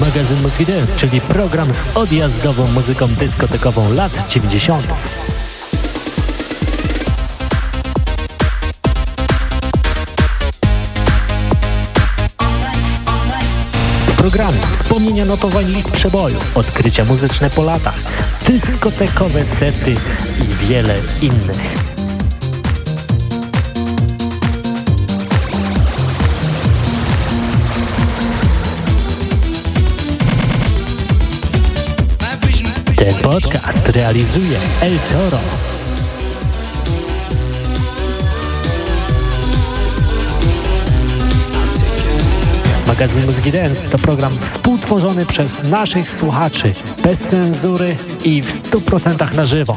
magazyn Muzyki Dance, czyli program z odjazdową muzyką dyskotekową lat 90. Programy, wspomnienia notowań list przeboju, odkrycia muzyczne po latach, dyskotekowe sety i wiele innych. Podcast realizuje El Toro. Magazyn Muzyki Dance to program współtworzony przez naszych słuchaczy, bez cenzury i w 100% na żywo.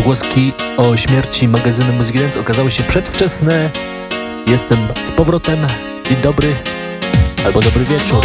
Pogłoski o śmierci magazynu Muzyki Dance okazały się przedwczesne. Jestem z powrotem. Dzień dobry albo dobry wieczór.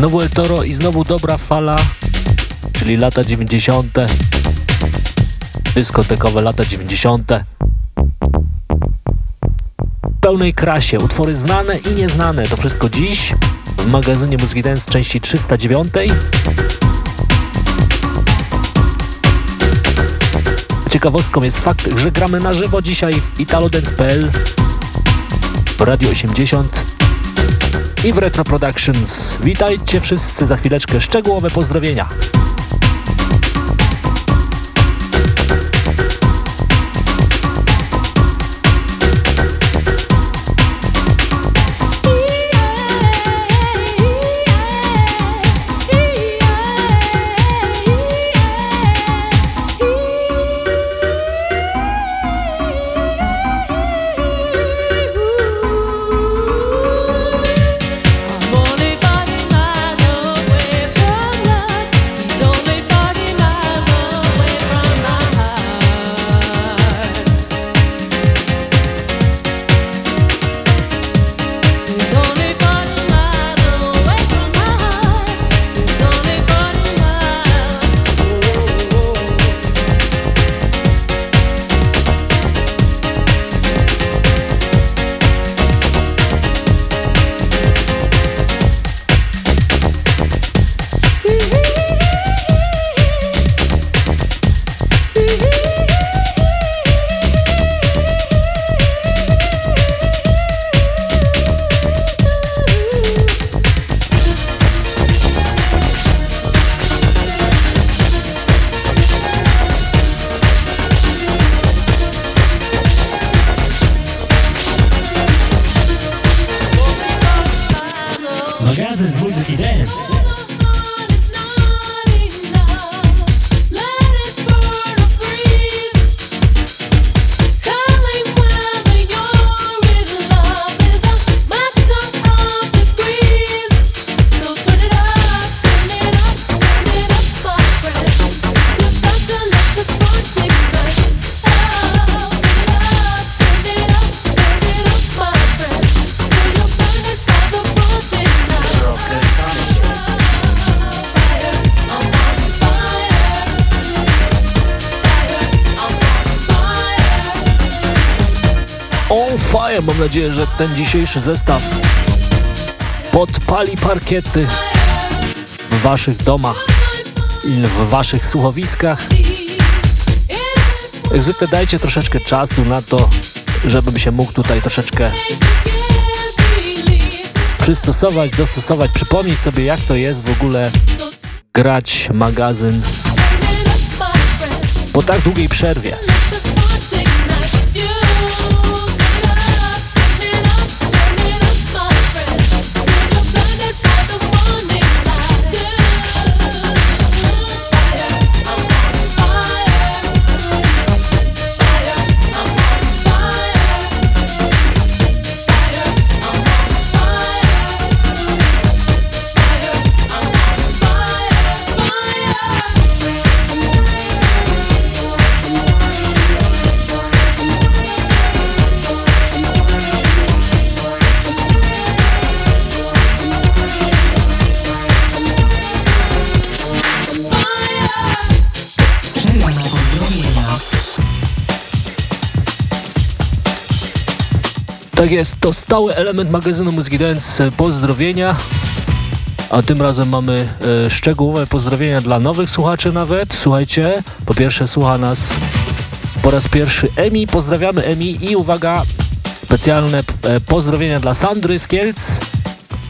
Znowu El Toro i znowu dobra fala, czyli lata 90. Dyskotekowe lata 90. W pełnej krasie, utwory znane i nieznane, to wszystko dziś w magazynie Muzyki Dance części 309. Ciekawostką jest fakt, że gramy na żywo dzisiaj w italodance.pl w Radio 80 i w Retro Productions. Witajcie wszyscy, za chwileczkę szczegółowe pozdrowienia. Że ten dzisiejszy zestaw podpali parkiety w waszych domach i w waszych słuchowiskach. Jak zwykle dajcie troszeczkę czasu na to, żebym się mógł tutaj troszeczkę przystosować, dostosować, przypomnieć sobie jak to jest w ogóle grać magazyn po tak długiej przerwie. Jest, to stały element magazynu Muzyki Dance. Pozdrowienia. A tym razem mamy e, szczegółowe pozdrowienia dla nowych słuchaczy nawet. Słuchajcie, po pierwsze słucha nas po raz pierwszy Emi. Pozdrawiamy Emi i uwaga, specjalne e, pozdrowienia dla Sandry z Kielc,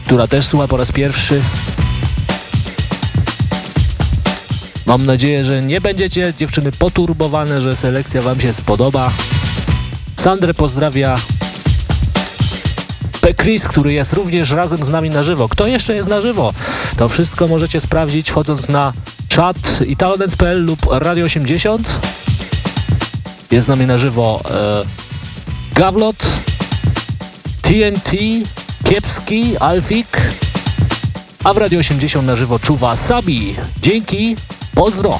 która też słucha po raz pierwszy. Mam nadzieję, że nie będziecie dziewczyny poturbowane, że selekcja wam się spodoba. Sandrę pozdrawia P. Chris, który jest również razem z nami na żywo. Kto jeszcze jest na żywo? To wszystko możecie sprawdzić wchodząc na czat italodance.pl lub Radio 80. Jest z nami na żywo e, Gawlot, TNT, Kiepski, Alfik, a w Radio 80 na żywo czuwa Sabi. Dzięki, pozdro!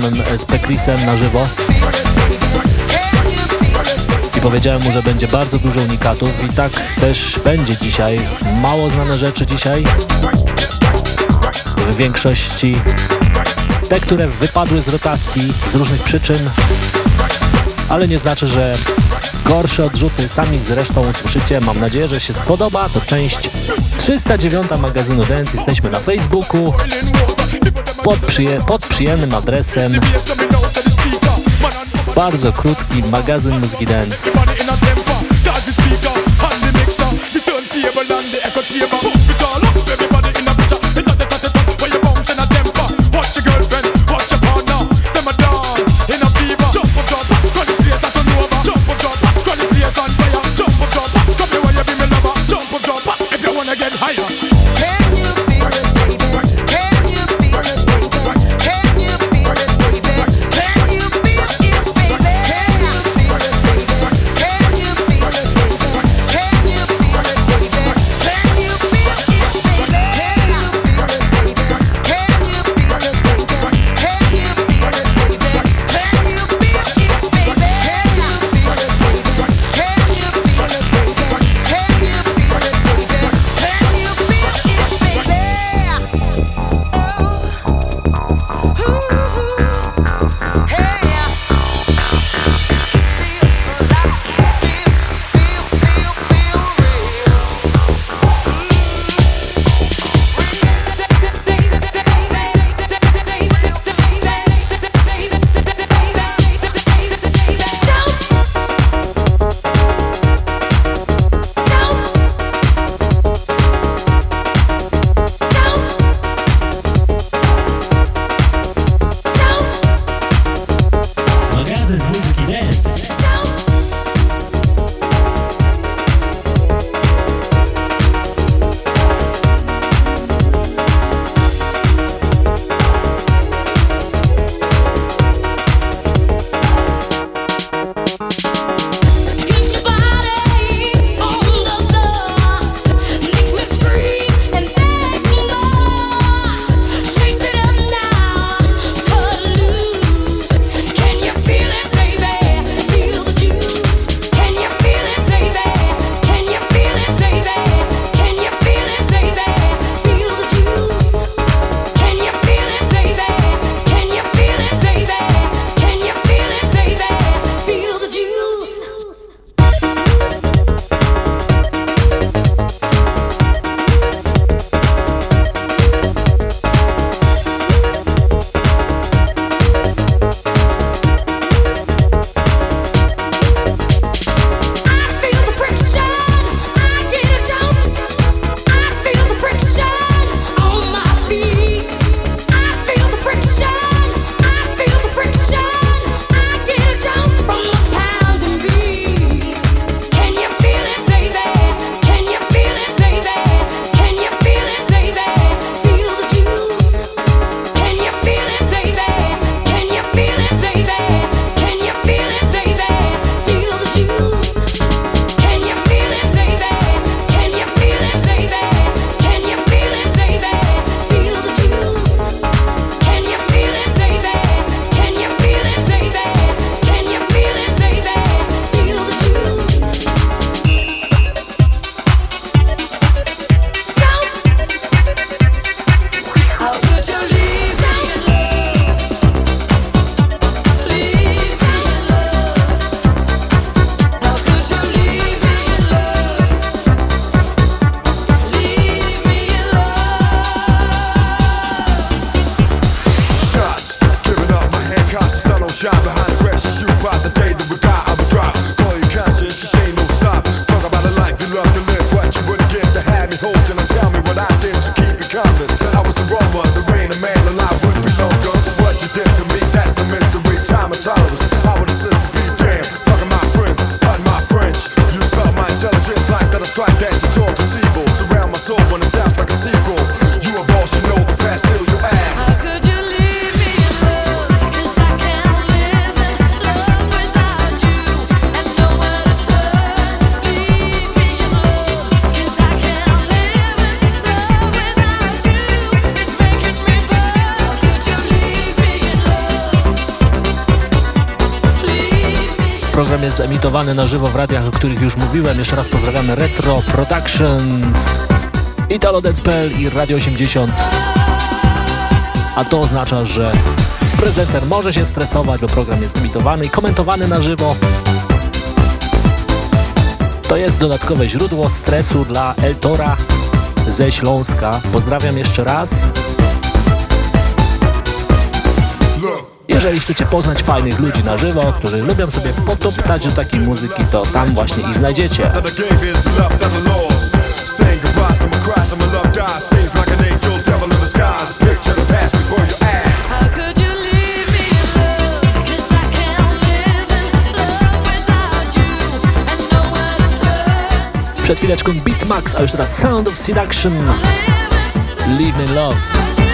Przed programem z Pekrisem na żywo i powiedziałem mu, że będzie bardzo dużo unikatów i tak też będzie dzisiaj. Mało znane rzeczy dzisiaj. W większości te, które wypadły z rotacji z różnych przyczyn, ale nie znaczy, że gorsze odrzuty sami zresztą usłyszycie. Mam nadzieję, że się spodoba. To część 309 magazynu Dance. Jesteśmy na Facebooku pod, przyje pod przyjemnym adresem bardzo krótki magazyn Muzyki Dance. Dance emitowany na żywo w radiach, o których już mówiłem. Jeszcze raz pozdrawiamy Retro Productions, Italo Dance.pl i Radio 80. A to oznacza, że prezenter może się stresować, bo program jest emitowany i komentowany na żywo. To jest dodatkowe źródło stresu dla Eltora ze Śląska. Pozdrawiam jeszcze raz. Jeżeli chcecie poznać fajnych ludzi na żywo, którzy lubią sobie potoptać do takiej muzyki, to tam właśnie ich znajdziecie. Przed chwileczką Beatmax, a już teraz Sound of Seduction. Live in Love.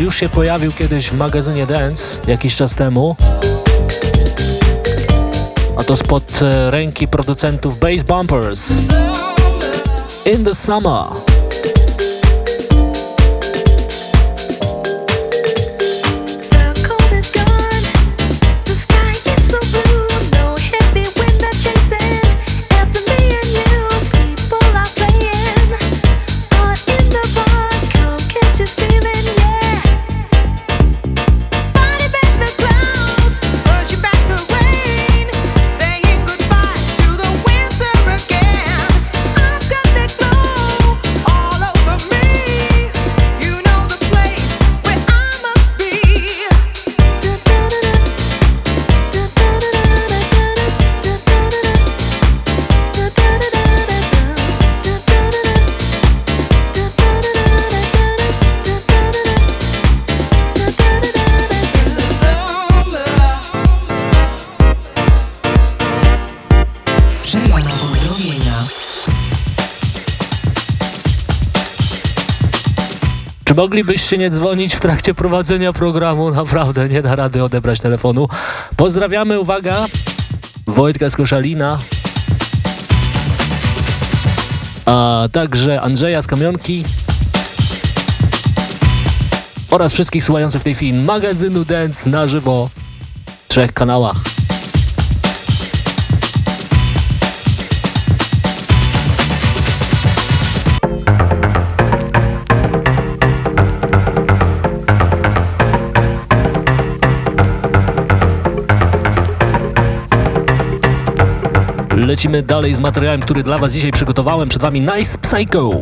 Już się pojawił kiedyś w magazynie Dance jakiś czas temu. A to spod e, ręki producentów Bass Bumpers. In the Summer. Moglibyście nie dzwonić w trakcie prowadzenia programu? Naprawdę nie da rady odebrać telefonu. Pozdrawiamy, uwaga, Wojtka z Koszalina, a także Andrzeja z Kamionki oraz wszystkich słuchających w tej chwili magazynu Dance na żywo w trzech kanałach. Lecimy dalej z materiałem, który dla Was dzisiaj przygotowałem. Przed Wami Nice Psycho.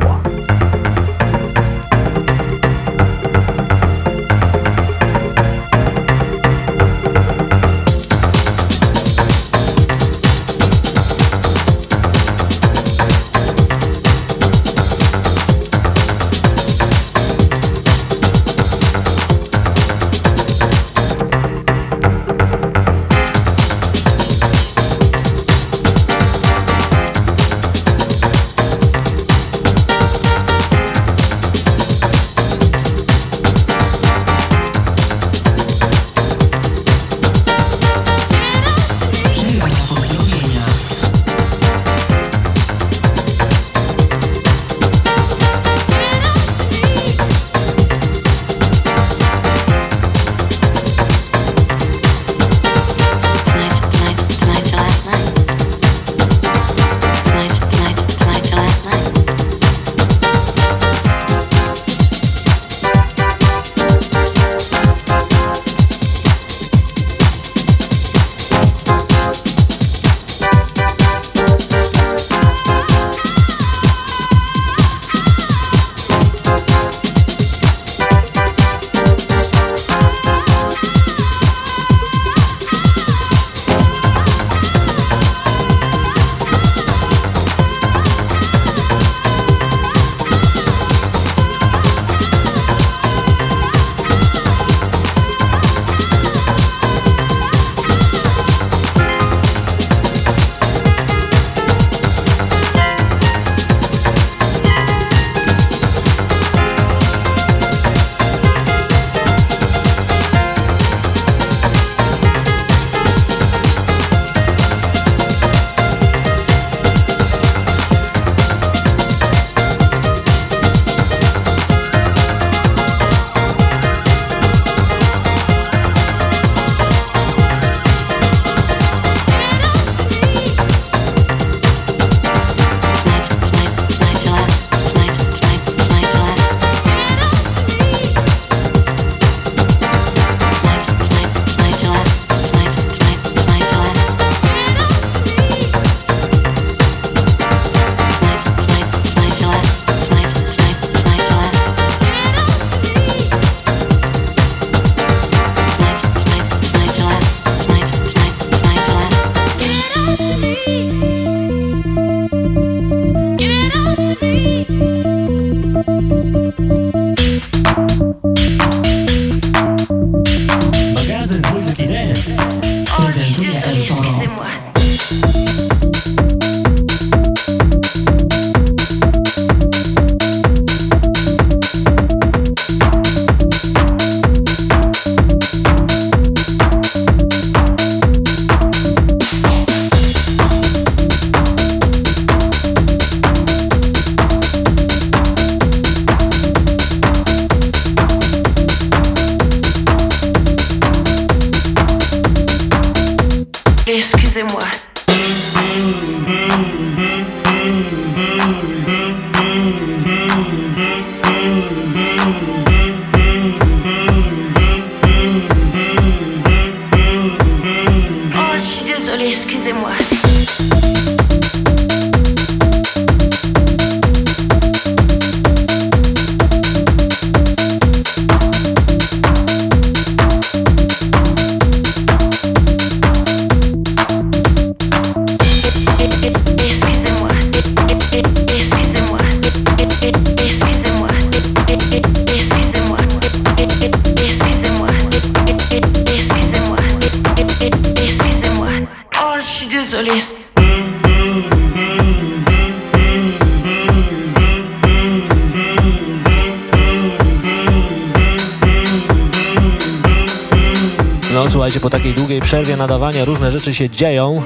Przerwie nadawania różne rzeczy się dzieją,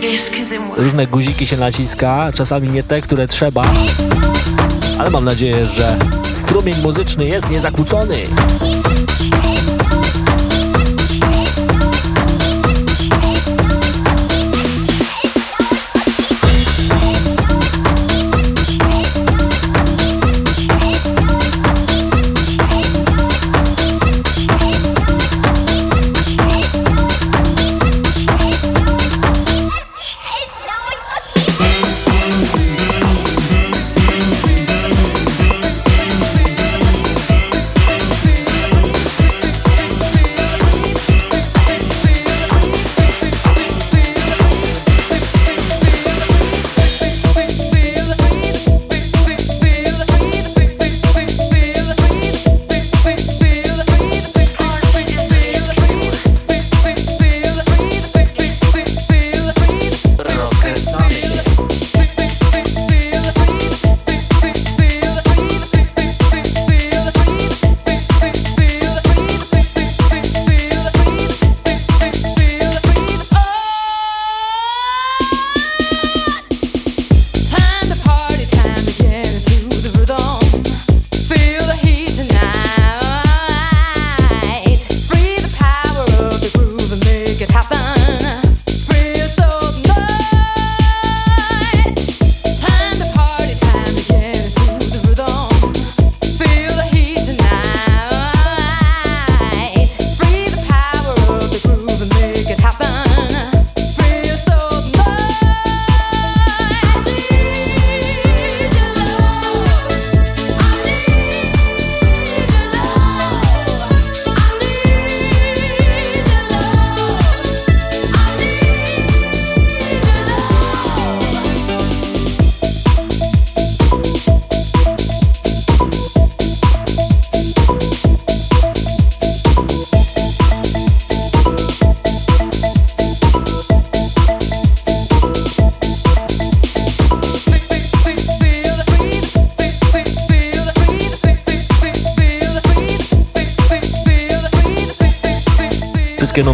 różne guziki się naciska, czasami nie te, które trzeba, ale mam nadzieję, że strumień muzyczny jest niezakłócony.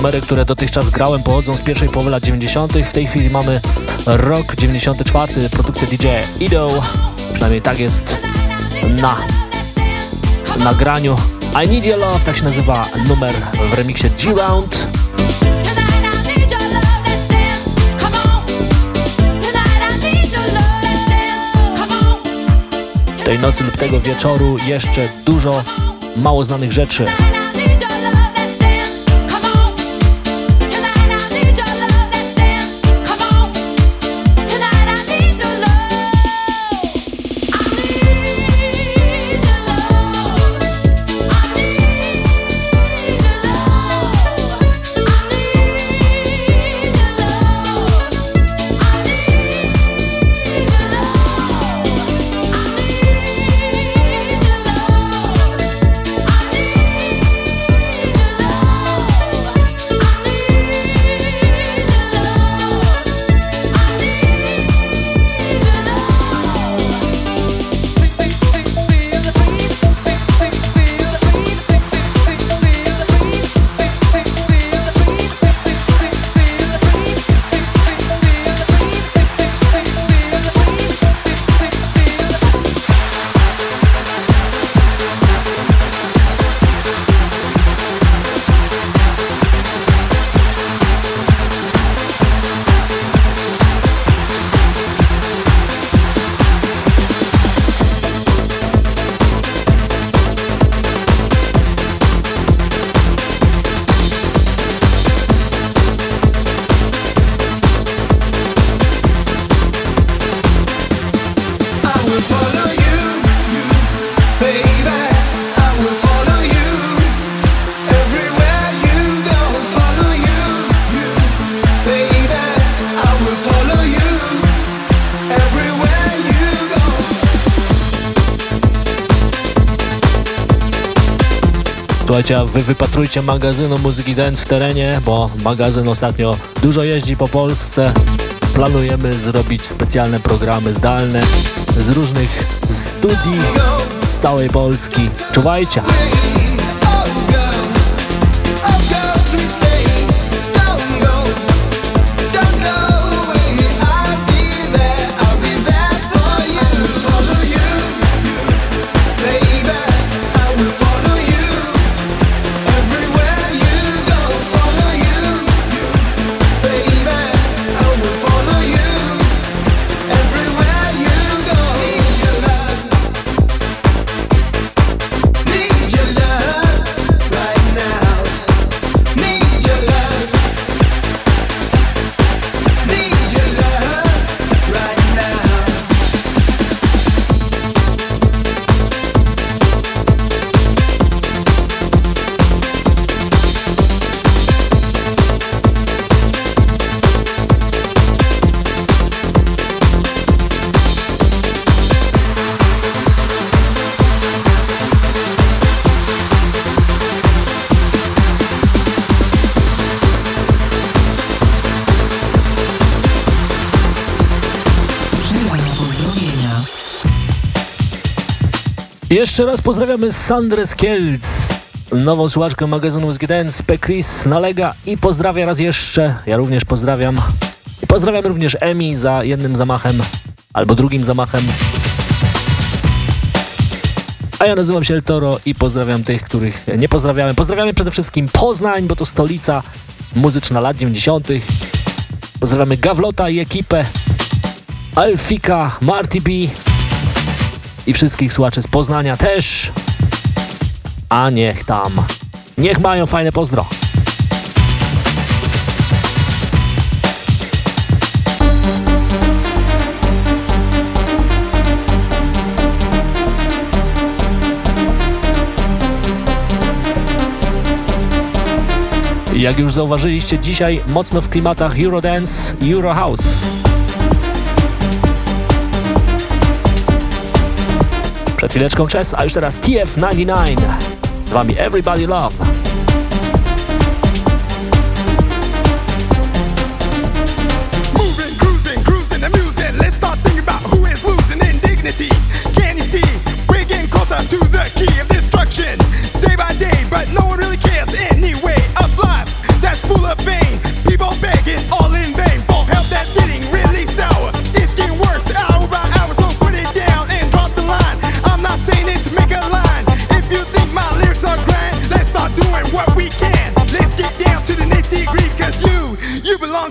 Numery, które dotychczas grałem pochodzą z pierwszej połowy lat 90. W tej chwili mamy rok 94, produkcja DJ Ido. Przynajmniej tak jest na nagraniu. I Need Your Love, tak się nazywa numer w remiksie G-Round. Tej nocy lub tego wieczoru jeszcze dużo mało znanych rzeczy. Wypatrujcie magazynu muzyki dance w terenie, bo magazyn ostatnio dużo jeździ po Polsce. Planujemy zrobić specjalne programy zdalne z różnych studii z całej Polski. Czuwajcie! Jeszcze raz pozdrawiamy Sandrę z Kielc, nową słuchaczkę magazynu Muzyki Dance, Pekris nalega i pozdrawia raz jeszcze. Ja również pozdrawiam. I pozdrawiam również Emi za jednym zamachem albo drugim zamachem. A ja nazywam się El Toro i pozdrawiam tych, których nie pozdrawiamy. Pozdrawiamy przede wszystkim Poznań, bo to stolica muzyczna lat 90. Pozdrawiamy Gawlota i ekipę, Alfika, Marty B, i wszystkich słuchaczy z Poznania też. A niech tam. Niech mają fajne pozdro. Jak już zauważyliście, dzisiaj mocno w klimatach Eurodance, Eurohouse. Przed chwileczką Chess, a już teraz TF99. Z wami Everybody Love.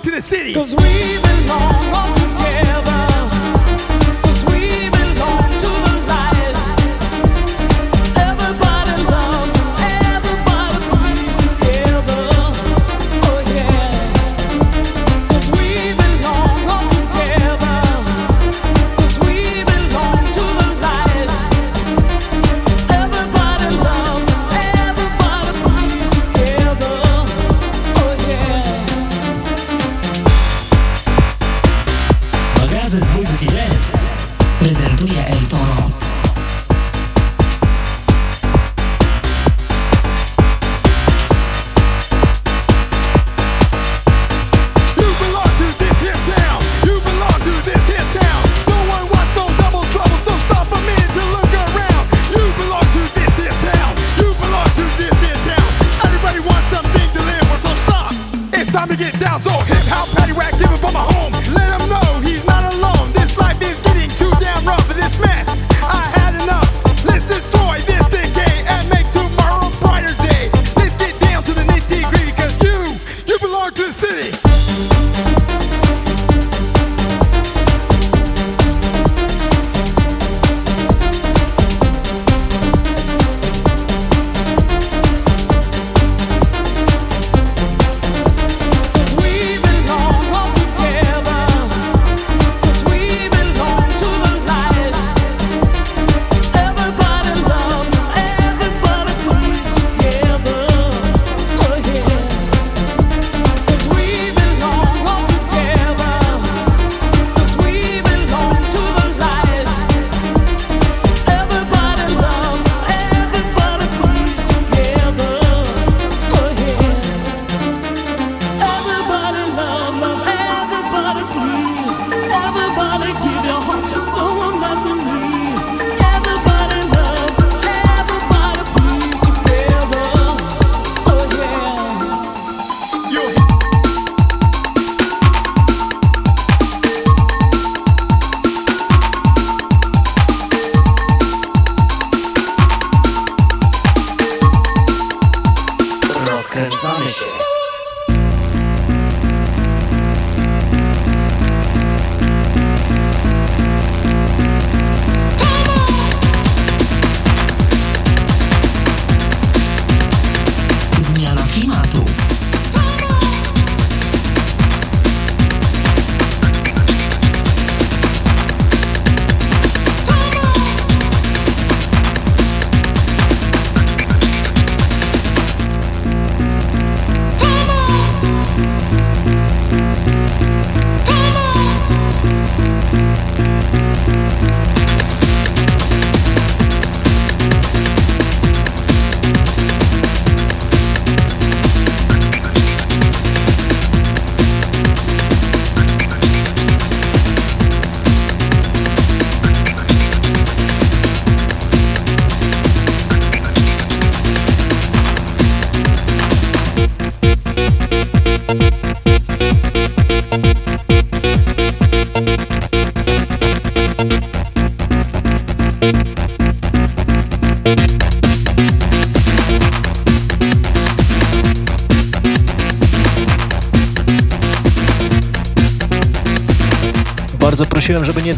to the city. Cause we belong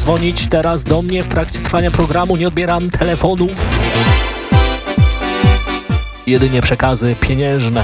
dzwonić teraz do mnie w trakcie trwania programu, nie odbieram telefonów. Jedynie przekazy pieniężne.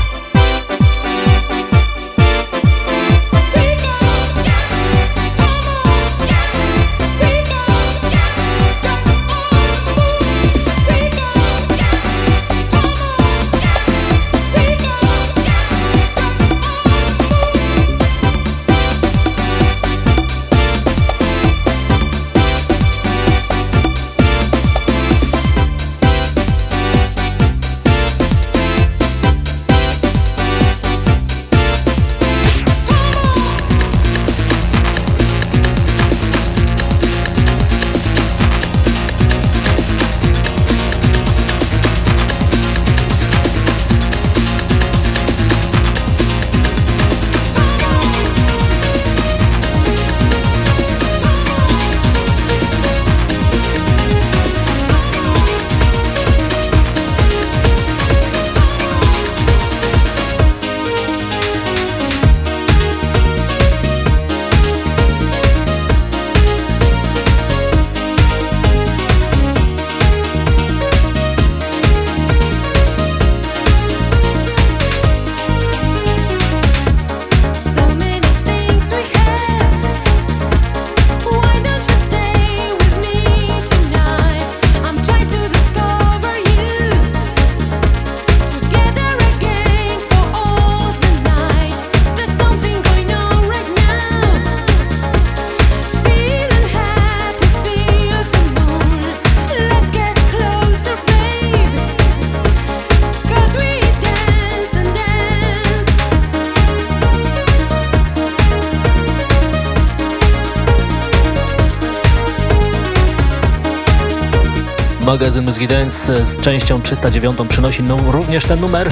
Muzyki Dance z częścią 309 przynosi no, również ten numer.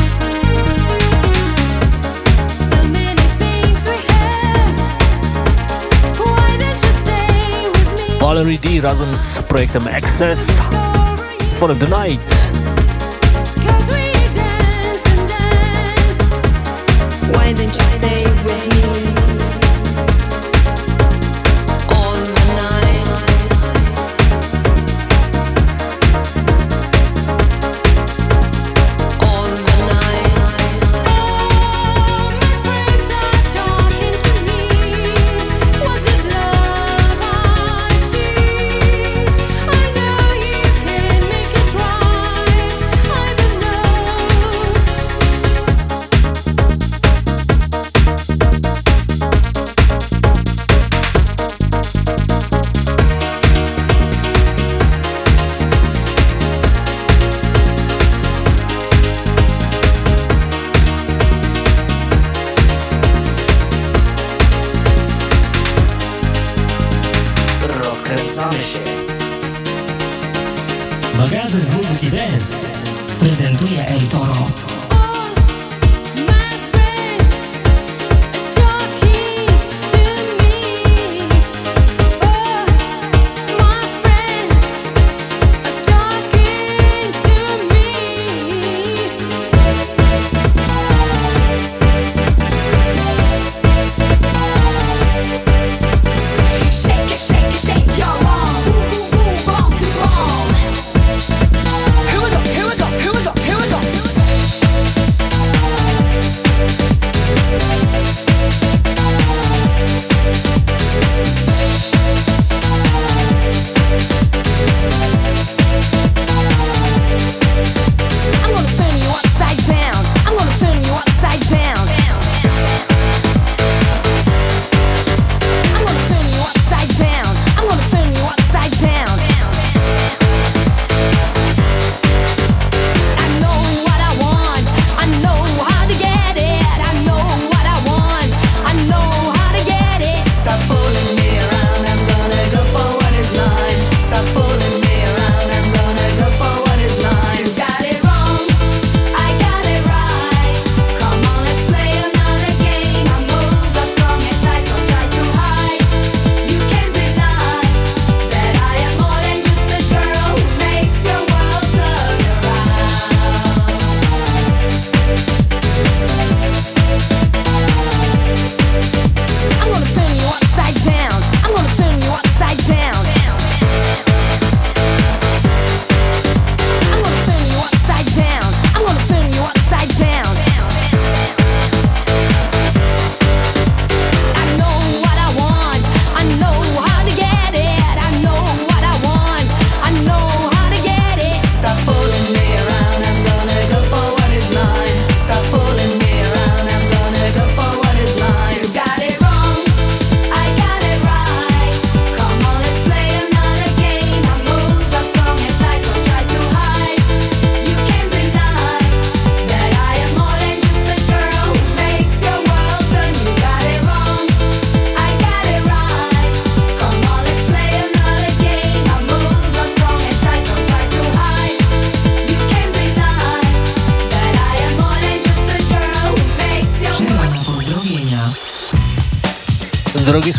Valerie D razem z projektem Access for the Night.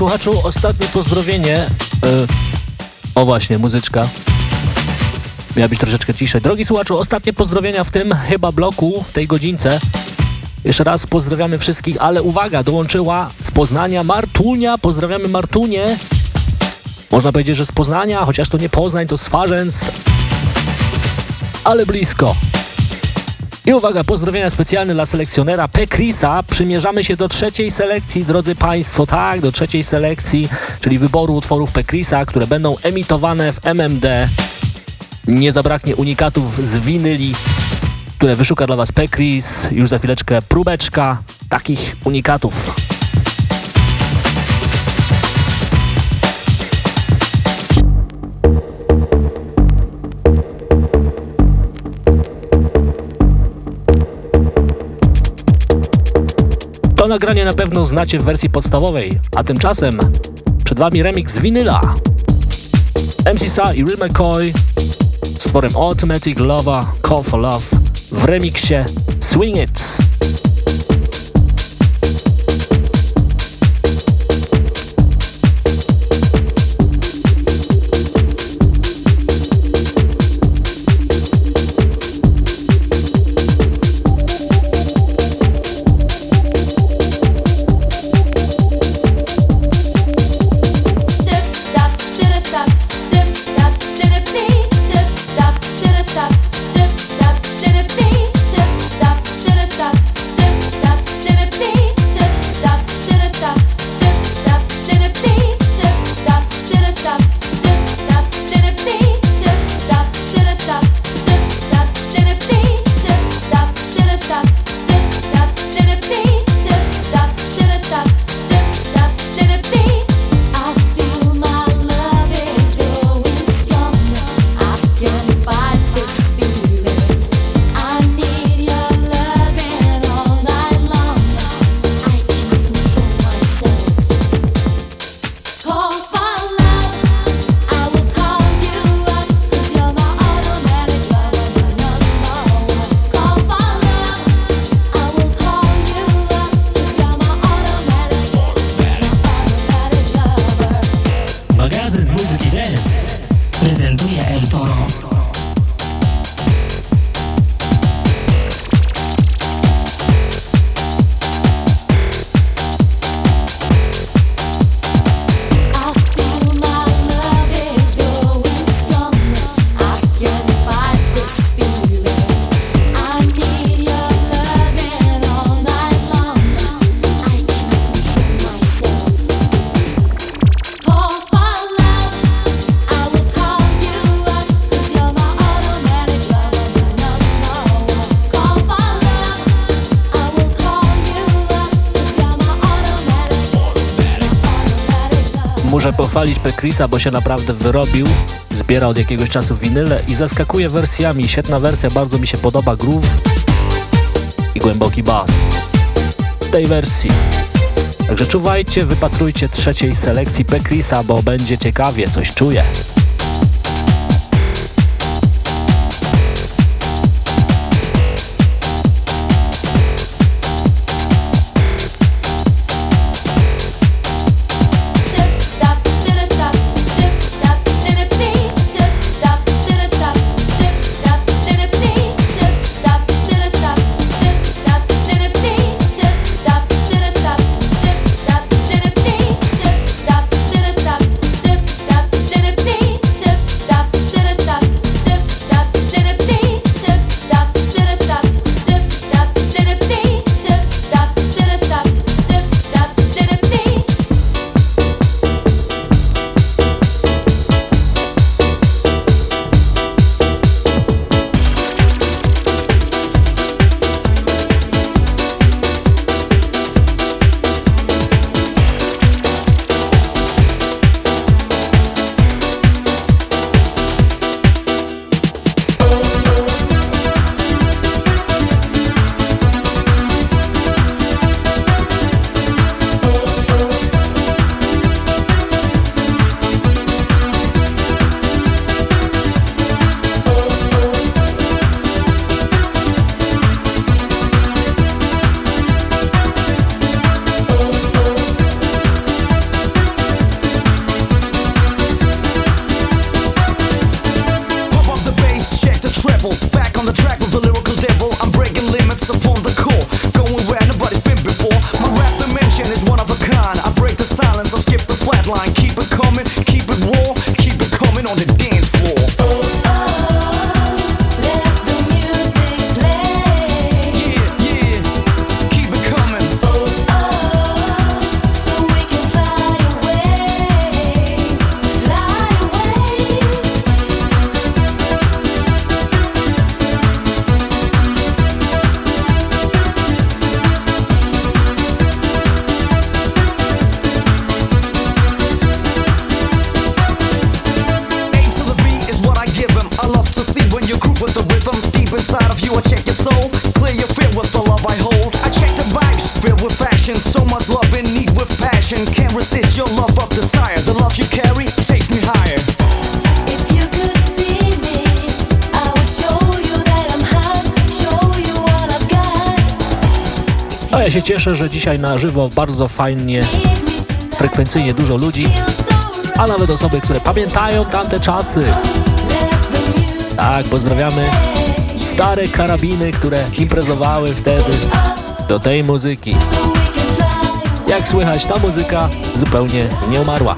Słuchaczu, ostatnie pozdrowienie. Yy, o właśnie, muzyczka. Miała być troszeczkę ciszej. Drogi słuchaczu, ostatnie pozdrowienia w tym chyba bloku, w tej godzince. Jeszcze raz pozdrawiamy wszystkich, ale uwaga, dołączyła z Poznania Martunia. Pozdrawiamy Martunię. Można powiedzieć, że z Poznania, chociaż to nie Poznań, to Swarzędz, ale blisko. I uwaga, pozdrowienia specjalne dla selekcjonera Pekrisa. Przymierzamy się do trzeciej selekcji, drodzy Państwo, tak, do trzeciej selekcji, czyli wyboru utworów Pekrisa, które będą emitowane w MMD. Nie zabraknie unikatów z winyli, które wyszuka dla Was Pekris. Już za chwileczkę próbeczka takich unikatów. Nagranie na pewno znacie w wersji podstawowej, a tymczasem przed Wami remix z winyla. MC Sa i Real McCoy utworem Automatic Lover Call for Love w remiksie Swing It. prezentuje El Poro. Pochwalić Pekrisa, bo się naprawdę wyrobił. Zbiera od jakiegoś czasu winyle i zaskakuje wersjami. Świetna wersja, bardzo mi się podoba groove i głęboki bas w tej wersji. Także czuwajcie, wypatrujcie trzeciej selekcji Pekrisa, bo będzie ciekawie, coś czuję. Dzisiaj na żywo bardzo fajnie, frekwencyjnie dużo ludzi, a nawet osoby, które pamiętają tamte czasy. Tak, pozdrawiamy stare karabiny, które imprezowały wtedy do tej muzyki. Jak słychać, ta muzyka zupełnie nie umarła.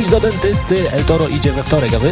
Idź do dentysty, El Toro idzie we wtorek, a wy?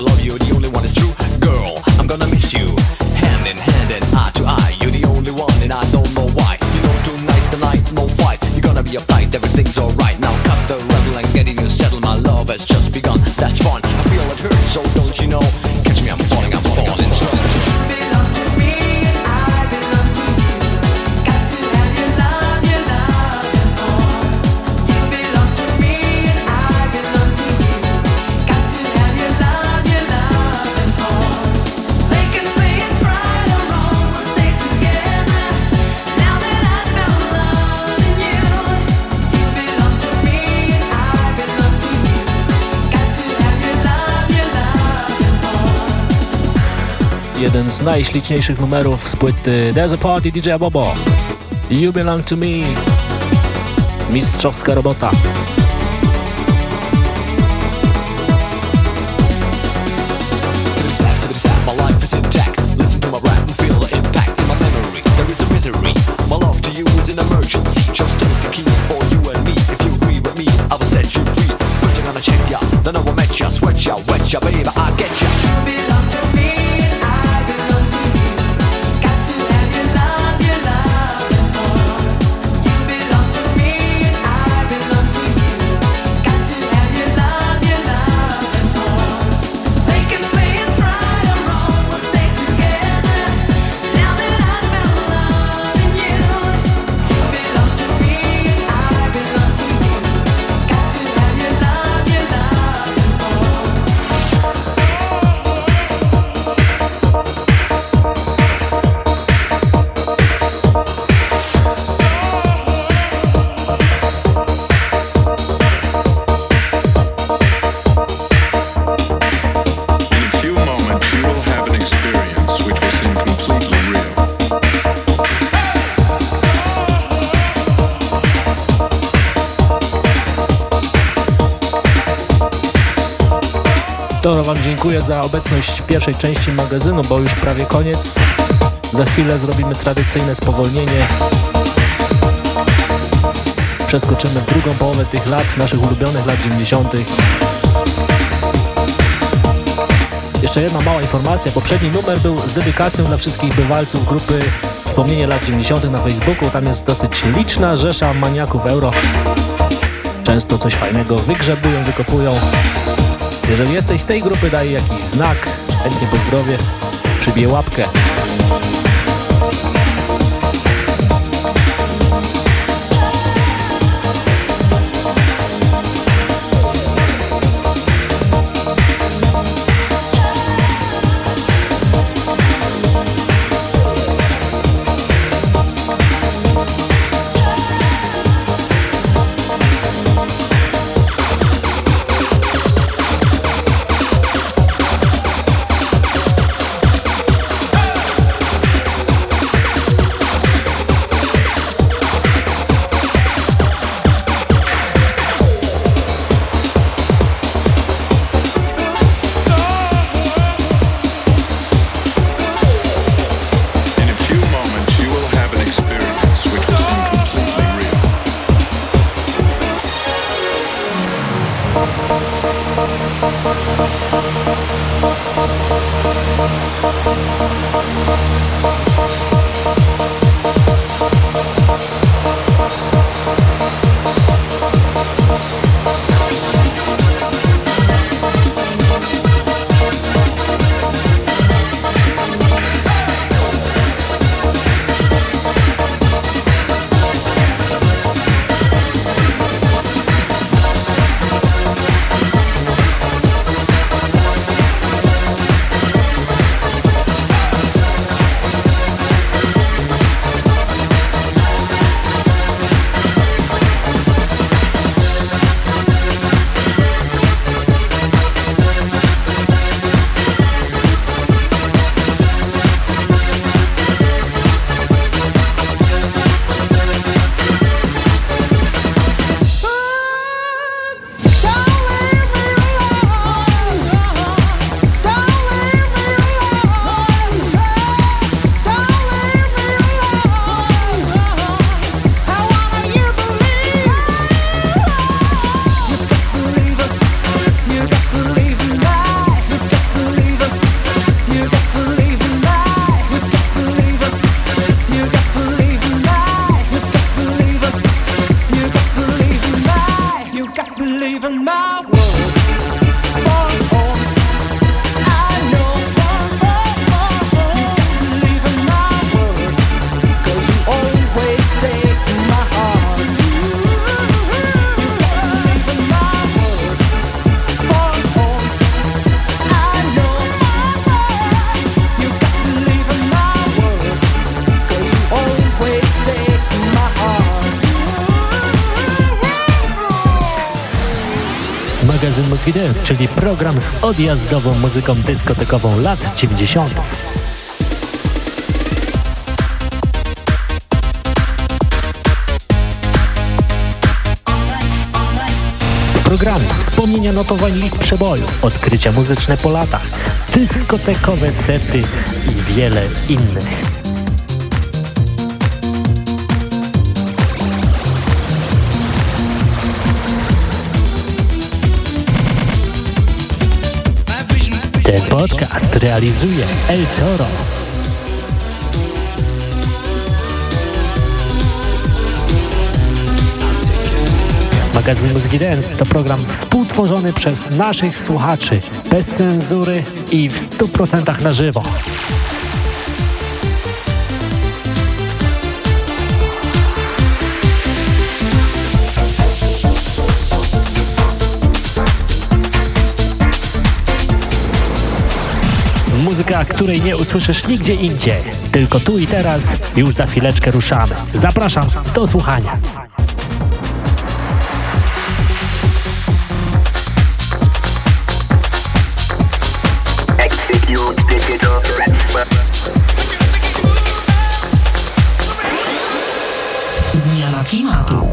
I love you. The najśliczniejszych numerów z płyty There's a Party DJ Bobo. You Belong to Me. Mistrzowska robota. obecność w pierwszej części magazynu, bo już prawie koniec. Za chwilę zrobimy tradycyjne spowolnienie. Przeskoczymy w drugą połowę tych lat, naszych ulubionych lat 90. Jeszcze jedna mała informacja. Poprzedni numer był z dedykacją dla wszystkich bywalców grupy Wspomnienie lat 90. na Facebooku. Tam jest dosyć liczna rzesza maniaków euro. Często coś fajnego wygrzebują, wykopują. Jeżeli jesteś z tej grupy, daj jakiś znak, chętnie pozdrowię, przybiję łapkę. Czyli program z odjazdową muzyką dyskotekową lat 90. Programy, wspomnienia notowań list przeboju, odkrycia muzyczne po latach, dyskotekowe sety i wiele innych. podcast realizuje El Toro. Magazyn Muzyki Dance to program współtworzony przez naszych słuchaczy bez cenzury i w 100% na żywo. muzyka, której nie usłyszysz nigdzie indziej. Tylko tu i teraz, już za chwileczkę ruszamy. Zapraszam do słuchania. Zmiana klimatu.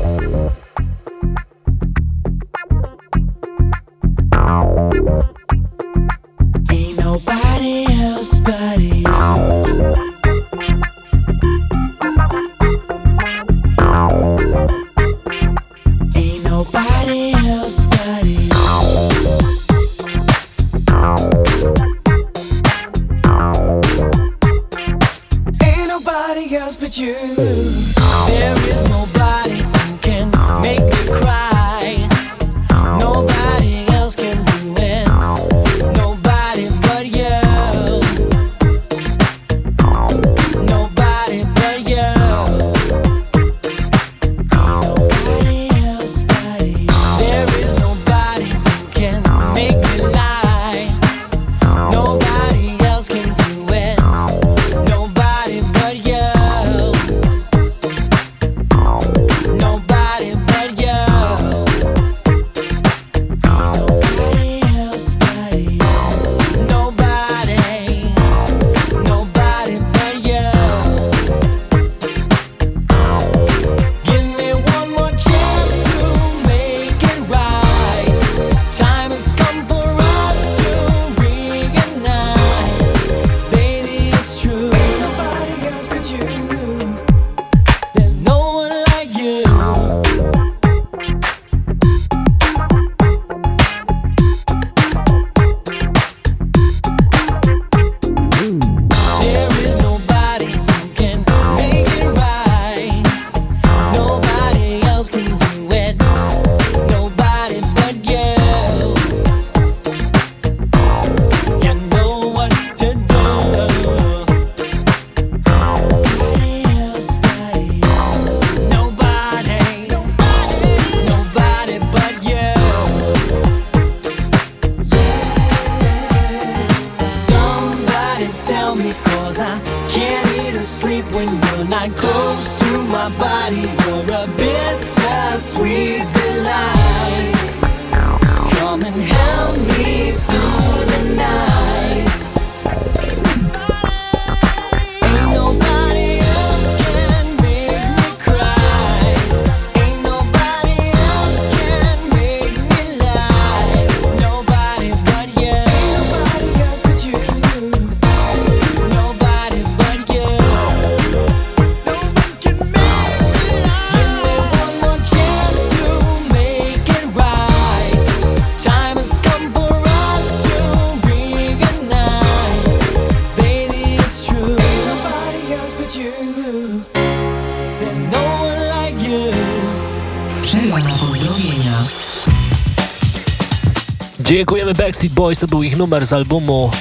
numer z albumu,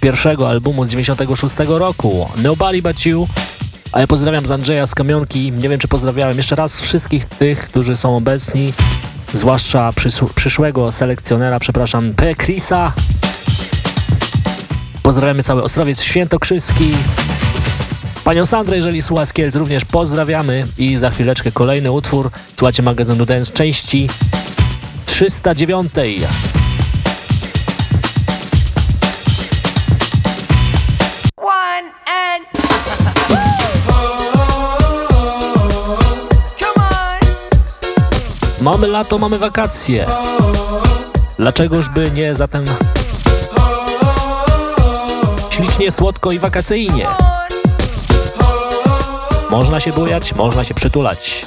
pierwszego albumu z 96 roku, Nobody But You, ale pozdrawiam z Andrzeja z Kamionki, nie wiem czy pozdrawiałem jeszcze raz wszystkich tych, którzy są obecni, zwłaszcza przyszłego selekcjonera, przepraszam, P. Krisa. Pozdrawiamy cały Ostrowiec Świętokrzyski. Panią Sandrę, jeżeli słucha z Kielc, również pozdrawiamy i za chwileczkę kolejny utwór. Słuchajcie magazynu Dance części 309. Mamy lato, mamy wakacje. Dlaczegoż by nie zatem ślicznie, słodko i wakacyjnie. Można się bujać, można się przytulać.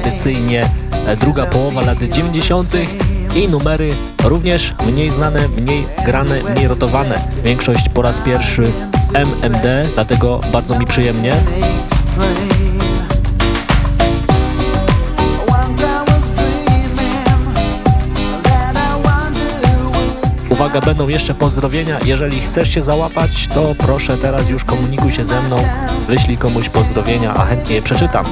tradycyjnie e, druga połowa lat 90. i numery również mniej znane, mniej grane, mniej rotowane. Większość po raz pierwszy MMD, dlatego bardzo mi przyjemnie. Uwaga, będą jeszcze pozdrowienia. Jeżeli chcesz się załapać, to proszę teraz już komunikuj się ze mną, wyślij komuś pozdrowienia, a chętnie je przeczytam.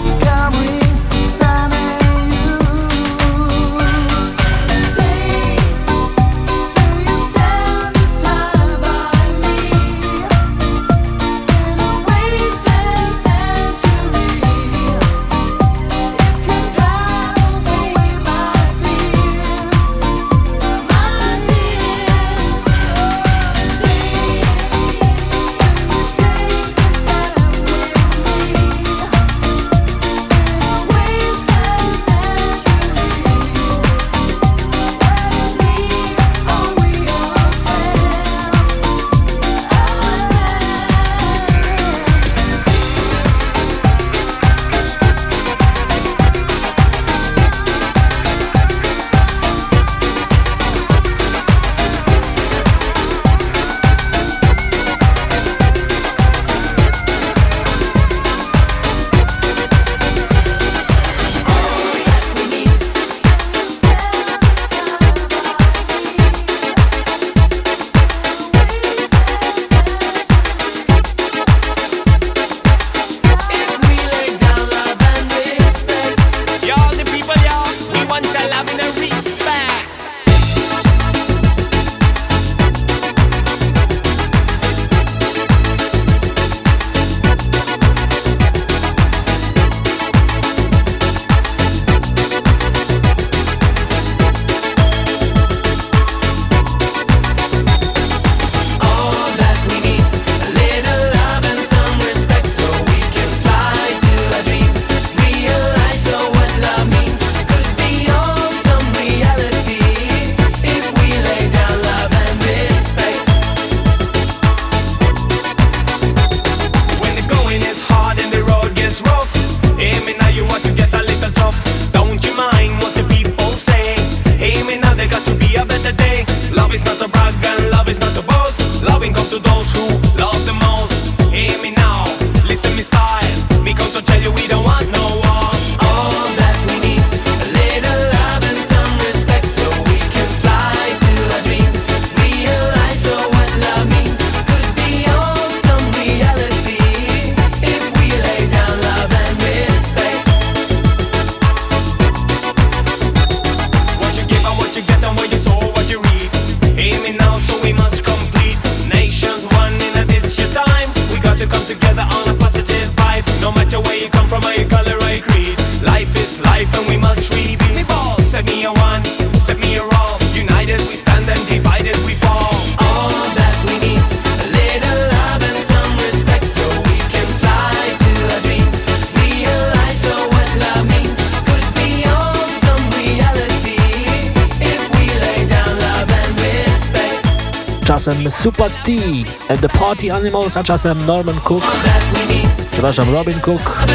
Party Animals, a czasem Norman Cook, przepraszam, Robin Cook.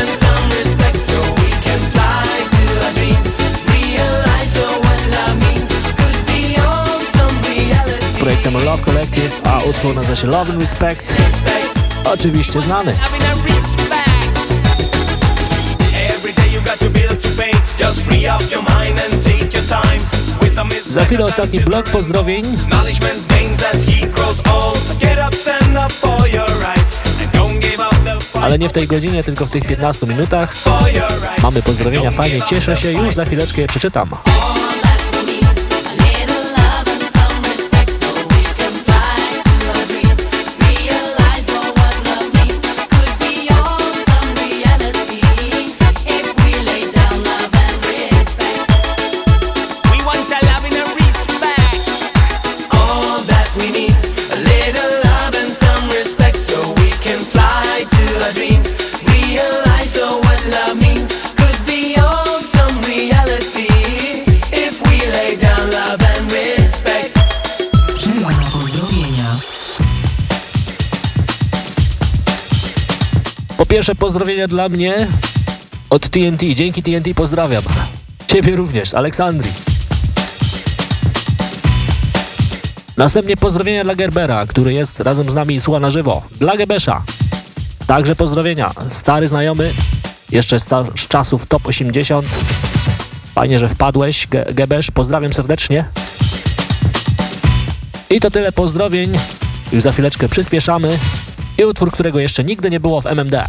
Projektem Love Collective, a utwór nazywa się Love and Respect, oczywiście znany. Every day you got to build your faith, just free up your mind and take your time. Za chwilę ostatni blok pozdrowień. Ale nie w tej godzinie, tylko w tych 15 minutach. Mamy pozdrowienia, fajnie, cieszę się, już za chwileczkę je przeczytam. Najśmielsze pozdrowienia dla mnie od TNT. Dzięki TNT pozdrawiam. Ciebie również, Aleksandrii. Następnie pozdrowienia dla Gerbera, który jest razem z nami i słucha na żywo. Dla Gebesza. Także pozdrowienia. Stary znajomy, jeszcze z, z czasów Top 80. Fajnie, że wpadłeś, Ge Gebesz. Pozdrawiam serdecznie. I to tyle pozdrowień. Już za chwileczkę przyspieszamy. I utwór, którego jeszcze nigdy nie było w MMD.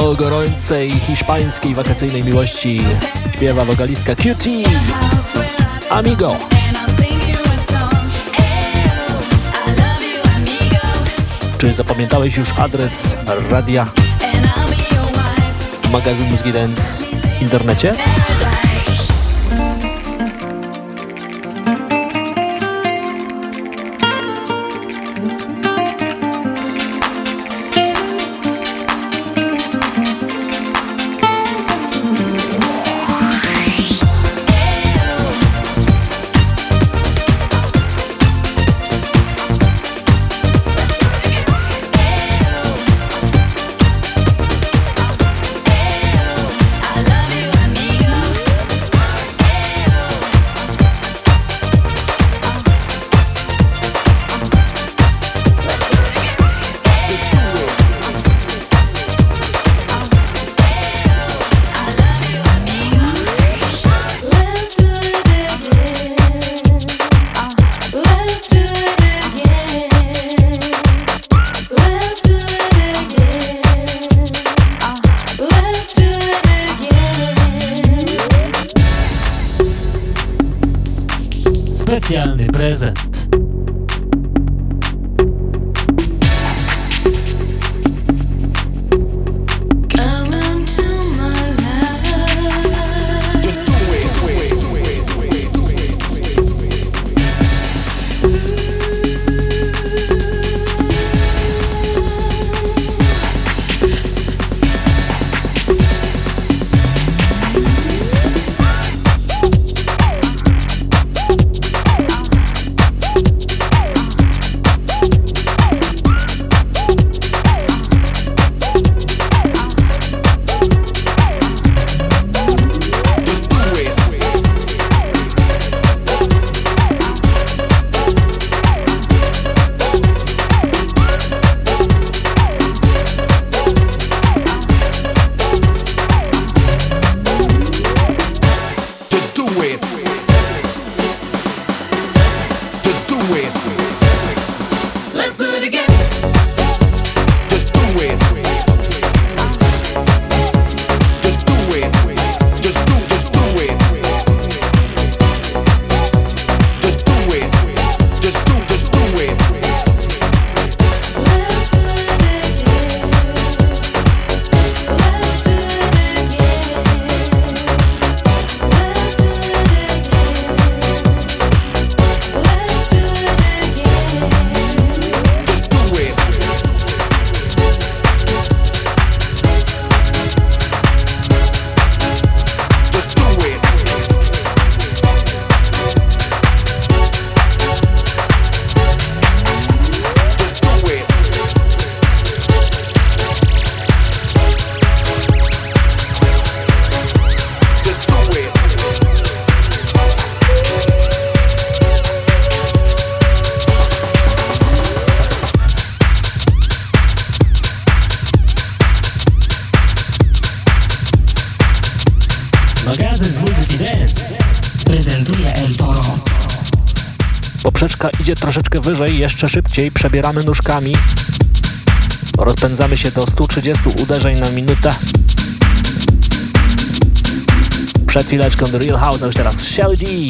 O gorącej hiszpańskiej wakacyjnej miłości śpiewa wokalistka QT Amigo. Czy zapamiętałeś już adres radia magazynu Mózgi Dance w internecie? Troszeczkę wyżej, jeszcze szybciej, przebieramy nóżkami. Rozpędzamy się do 130 uderzeń na minutę. Przed chwileczką The Real House, a już teraz Shelly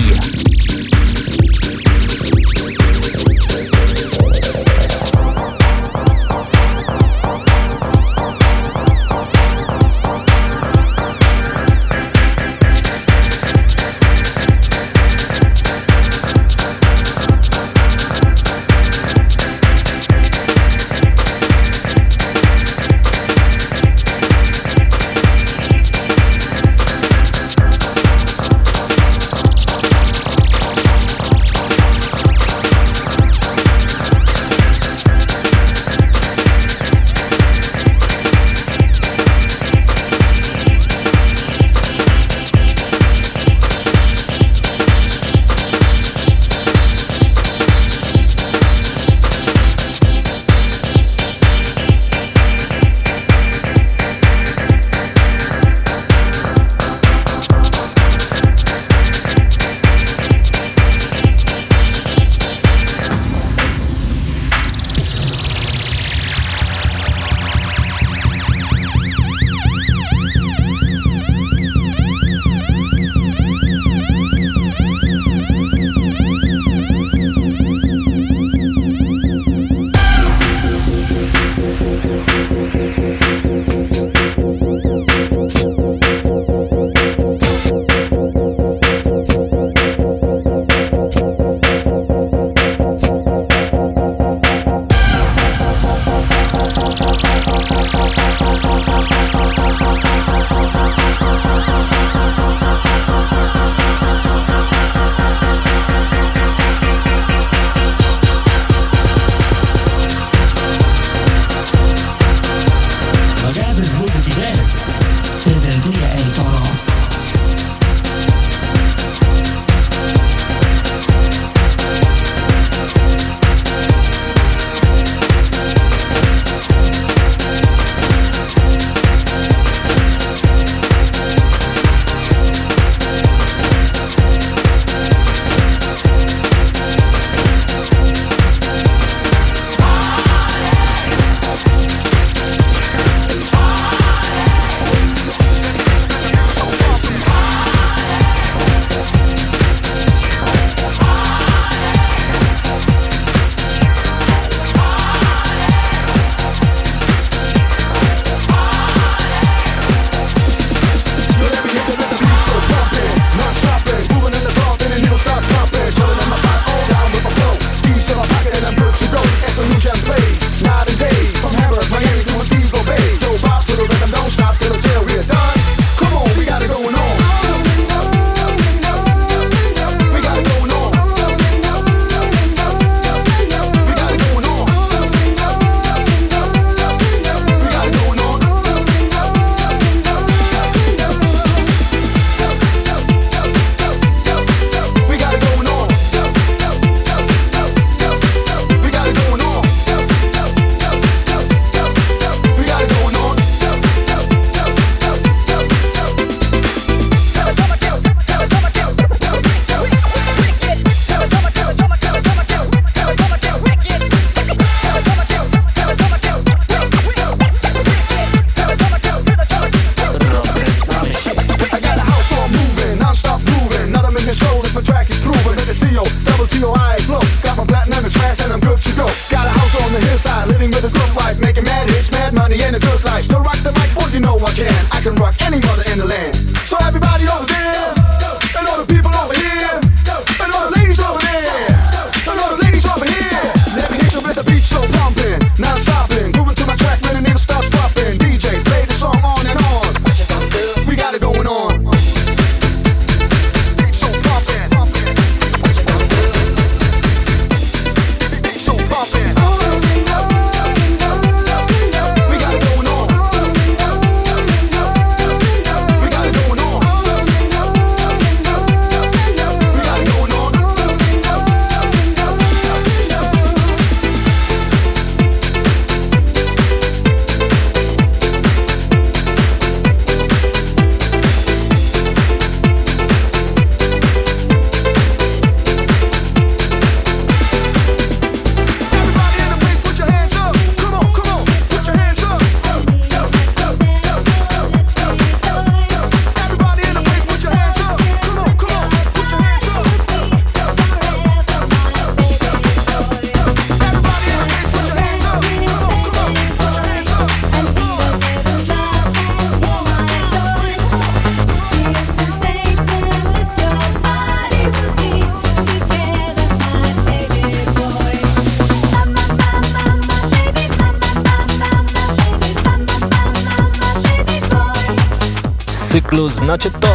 znacie to,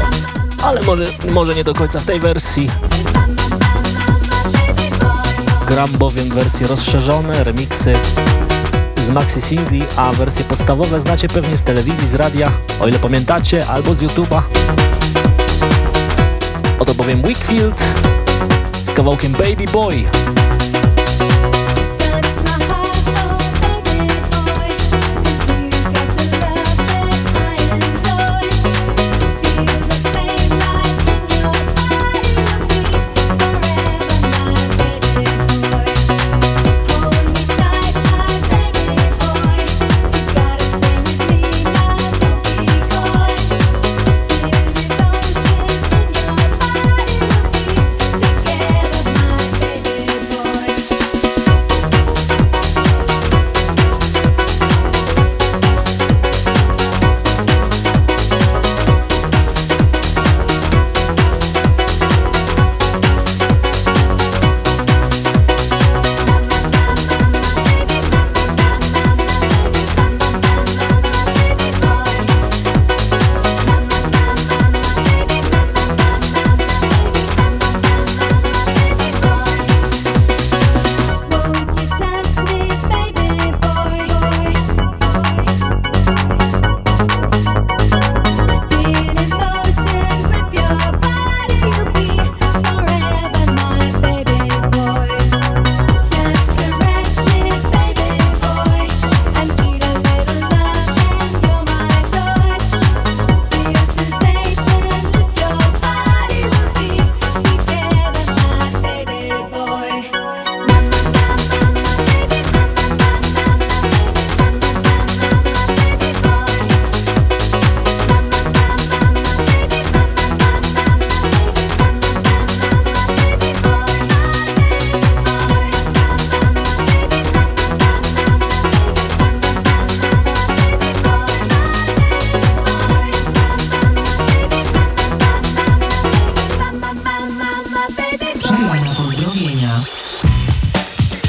ale może, może nie do końca w tej wersji. Gram bowiem wersje rozszerzone, remiksy z maxi singli, a wersje podstawowe znacie pewnie z telewizji, z radia, o ile pamiętacie, albo z YouTube'a. Oto bowiem Wickfield z kawałkiem Baby Boy.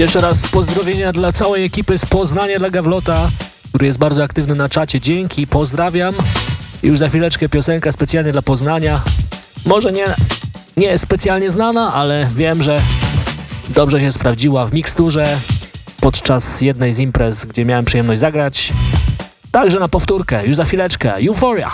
Jeszcze raz pozdrowienia dla całej ekipy z Poznania dla Gawlota, który jest bardzo aktywny na czacie. Dzięki, pozdrawiam. Już za chwileczkę piosenka specjalnie dla Poznania. Może nie, nie jest specjalnie znana, ale wiem, że dobrze się sprawdziła w miksturze podczas jednej z imprez, gdzie miałem przyjemność zagrać. Także na powtórkę, już za chwileczkę. Euphoria!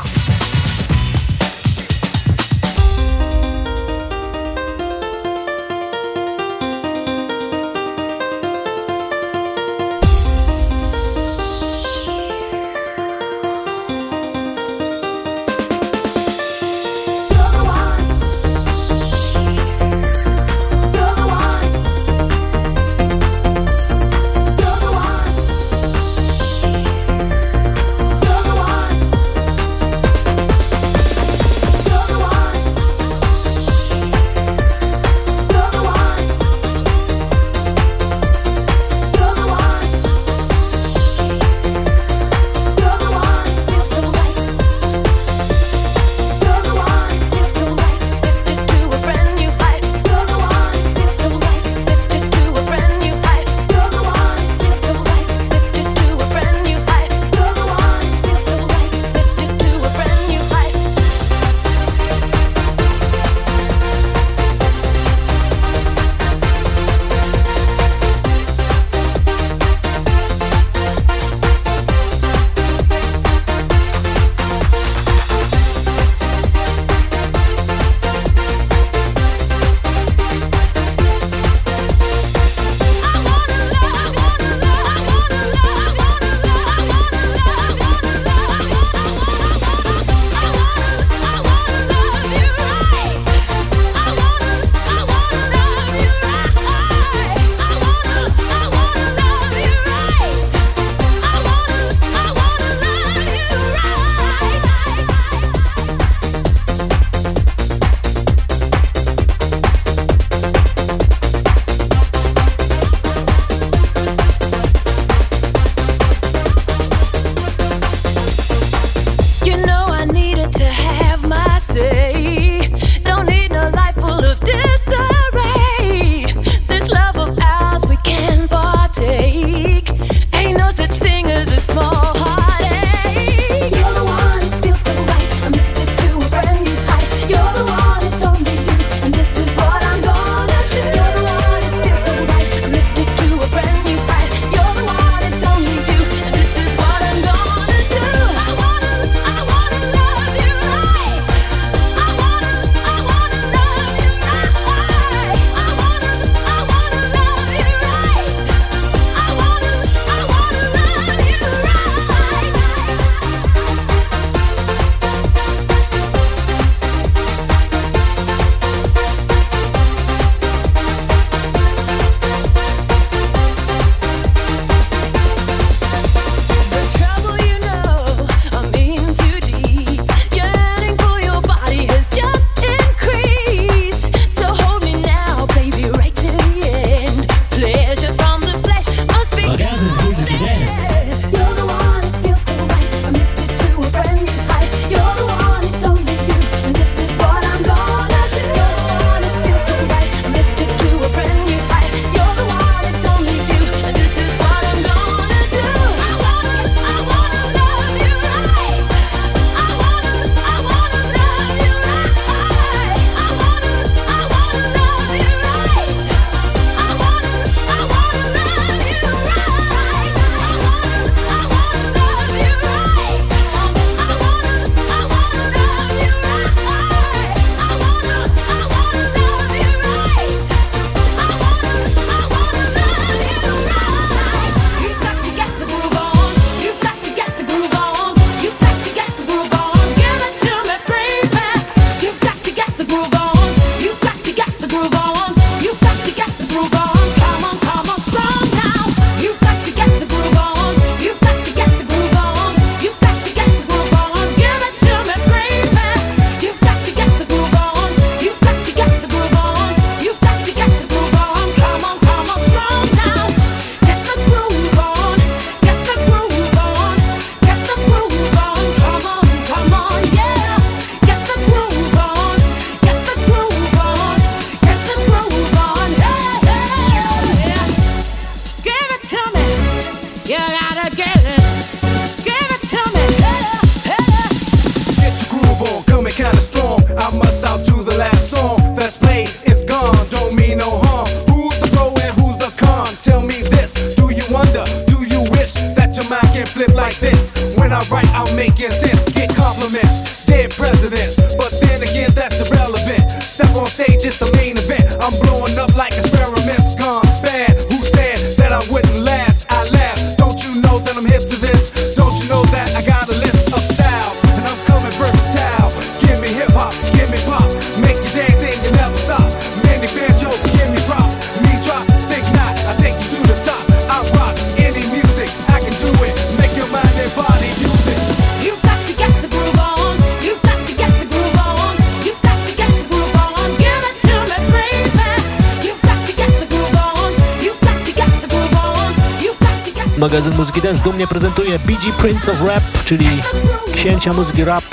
zdjęcia muzyki rap.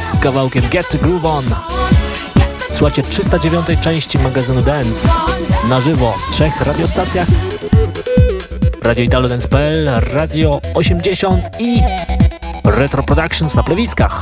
Z kawałkiem Get the Groove On. Słuchajcie 309 części magazynu Dance na żywo w trzech radiostacjach. Radio Italo Dance.pl, Radio 80 i Retro Productions na plewiskach.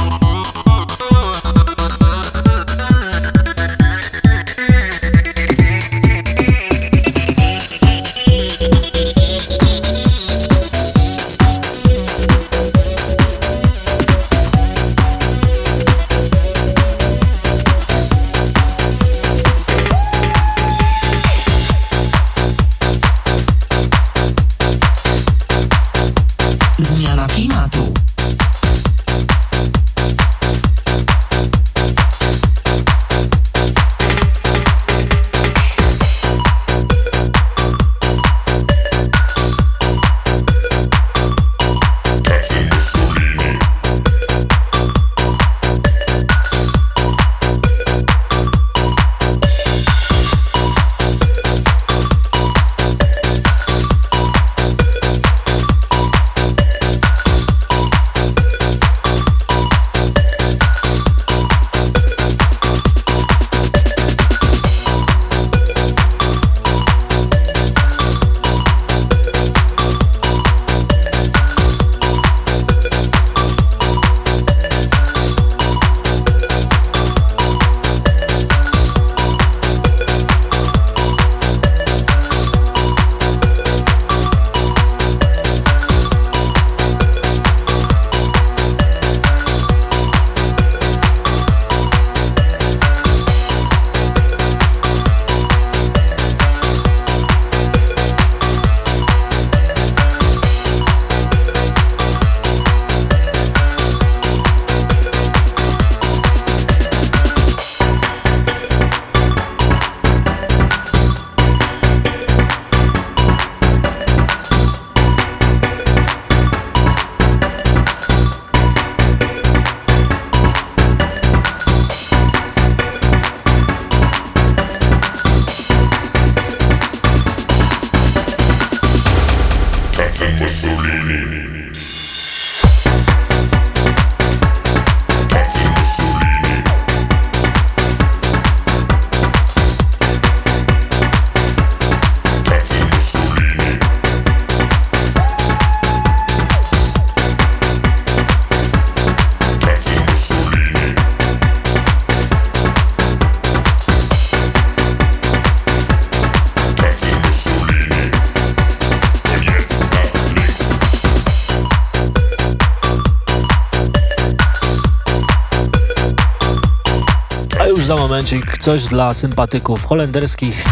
momencik coś dla sympatyków holenderskich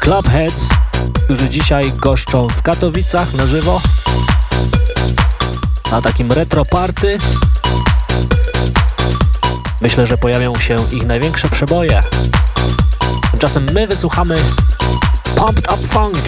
Clubheads, którzy dzisiaj goszczą w Katowicach na żywo na takim retro party. Myślę, że pojawią się ich największe przeboje. Tymczasem my wysłuchamy Pumped Up Funk.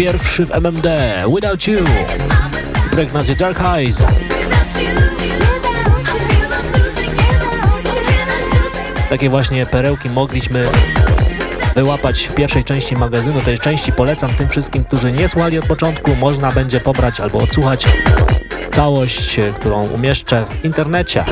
pierwszy w MMD, Without You. Projekt nazywa Dark Eyes. Takie właśnie perełki mogliśmy wyłapać w pierwszej części magazynu. Tej części polecam tym wszystkim, którzy nie słuchali od początku. Można będzie pobrać albo odsłuchać całość, którą umieszczę w internecie.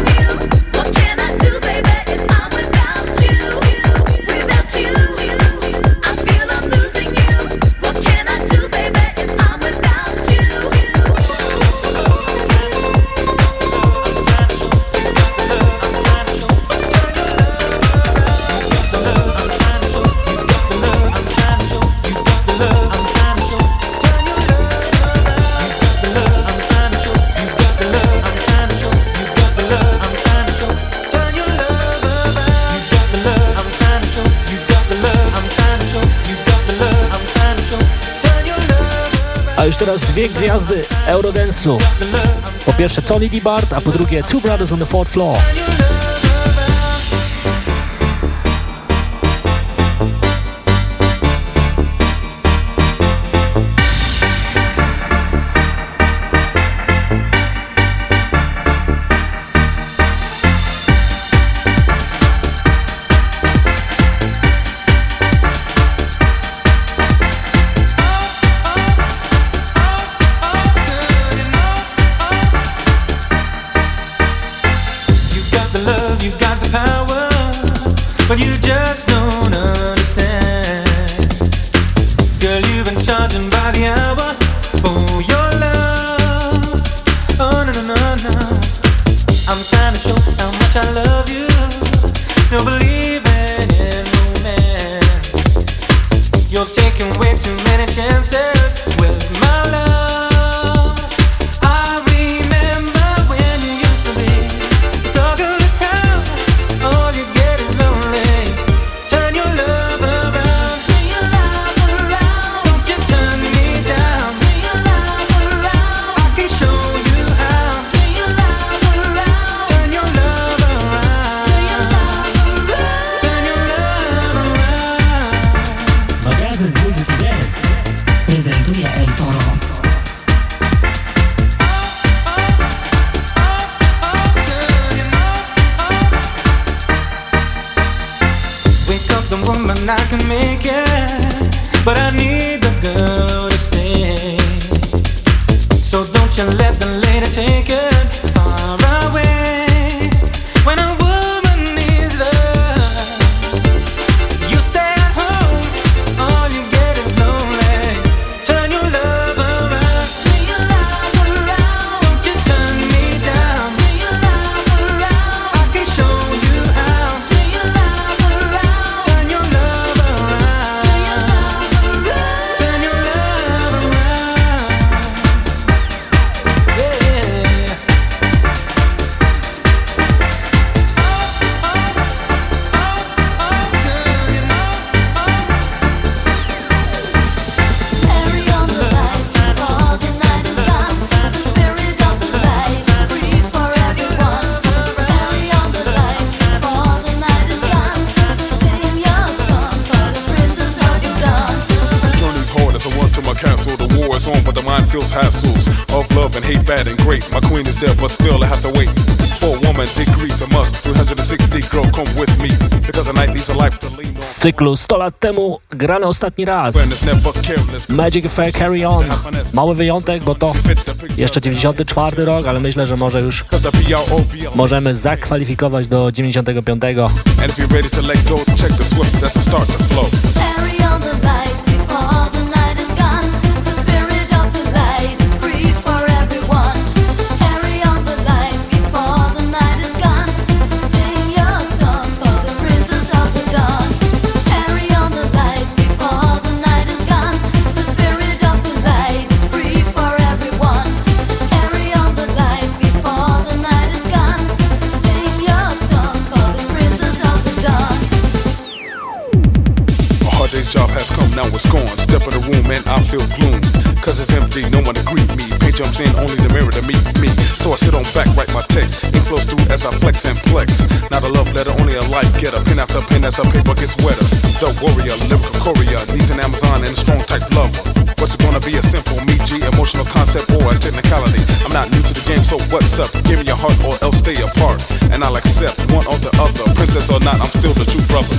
dwie gwiazdy Eurodance'u. Po pierwsze Tony Libbard, a po drugie Two Brothers on the Fourth Floor. Bad and great. My queen is dead, but still I have to wait. For a woman, degrees a must. 360 girl, come with me. Because a night needs a life to lean on. Cyklu 100 lat temu grane ostatni raz. Magic Fair Carry On. Mały wyjątek, bo to jeszcze 94 rok, ale myślę, że może już możemy zakwalifikować do 95. I feel gloom. Cause it's empty, no one to greet me. Paint jumps in, only the mirror to meet me. So I sit on back, write my text. Ink flows through as I flex and flex. Not a love letter, only a life getter. Pen after pen as the paper gets wetter. The warrior, lyrical courier, needs an Amazon and a strong type lover. What's it gonna be? A simple me G emotional concept or a technicality? I'm not new to the game, so what's up? Give me your heart or else stay apart. And I'll accept one or the other. Princess or not, I'm still the true brother.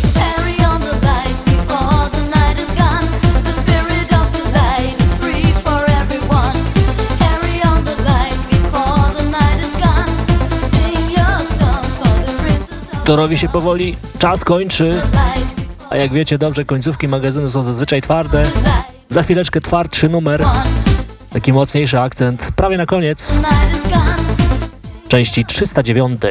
Torowi się powoli czas kończy, a jak wiecie dobrze, końcówki magazynu są zazwyczaj twarde. Za chwileczkę twardszy numer, taki mocniejszy akcent, prawie na koniec części 309.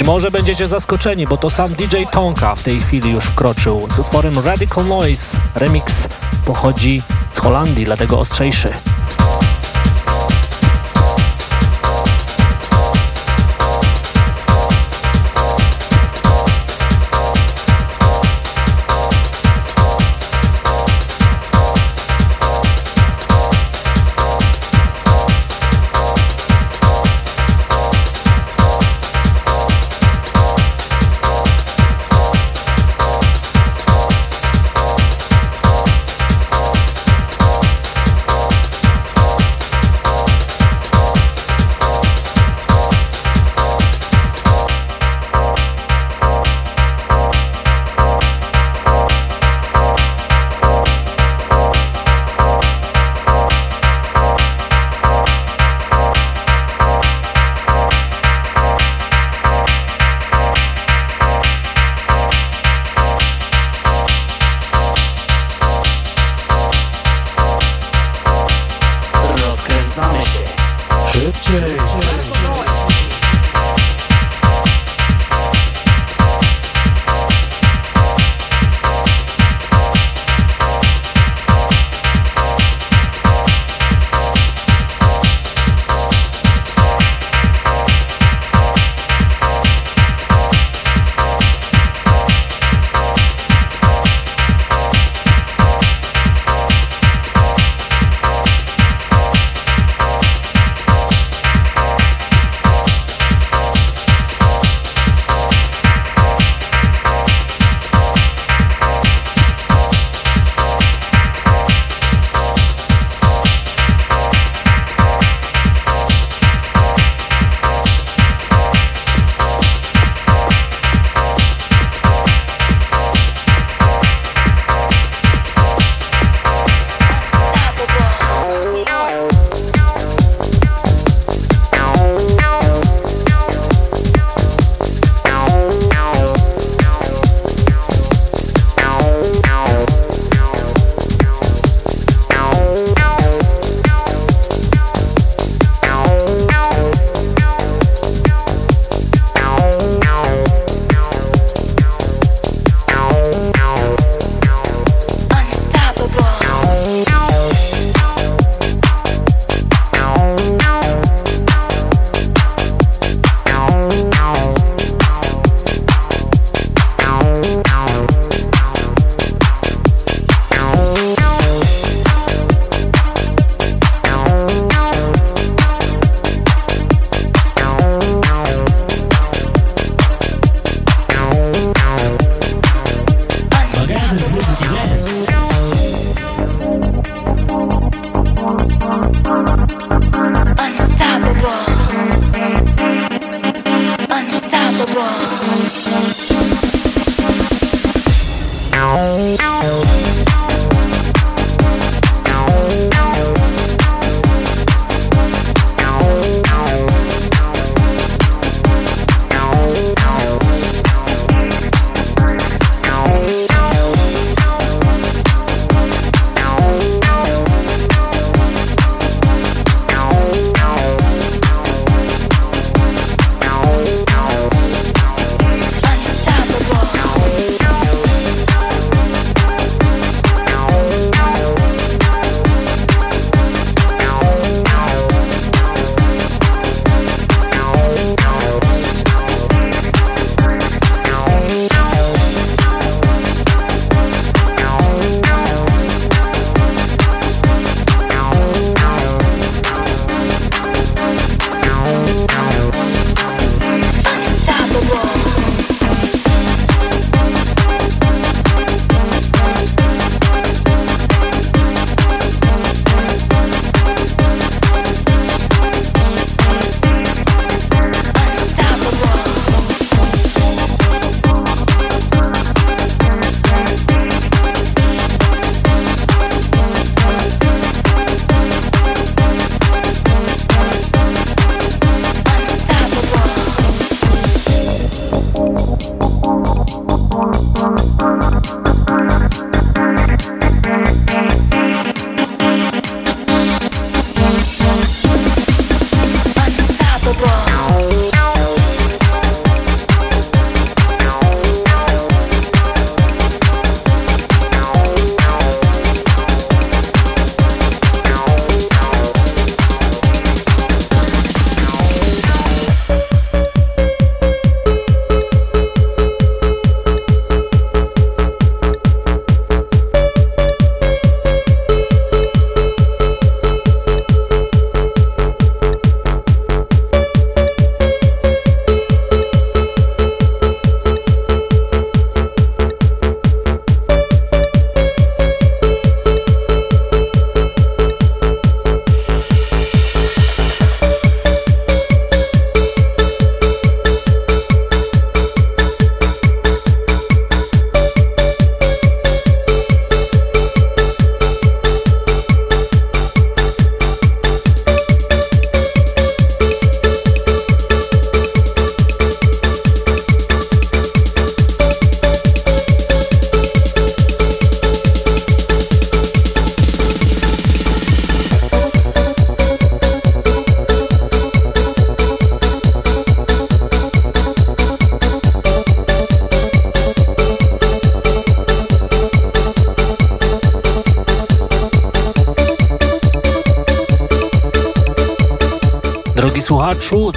Być może będziecie zaskoczeni, bo to sam DJ Tonka w tej chwili już wkroczył z utworem Radical Noise. Remix pochodzi z Holandii, dlatego ostrzejszy.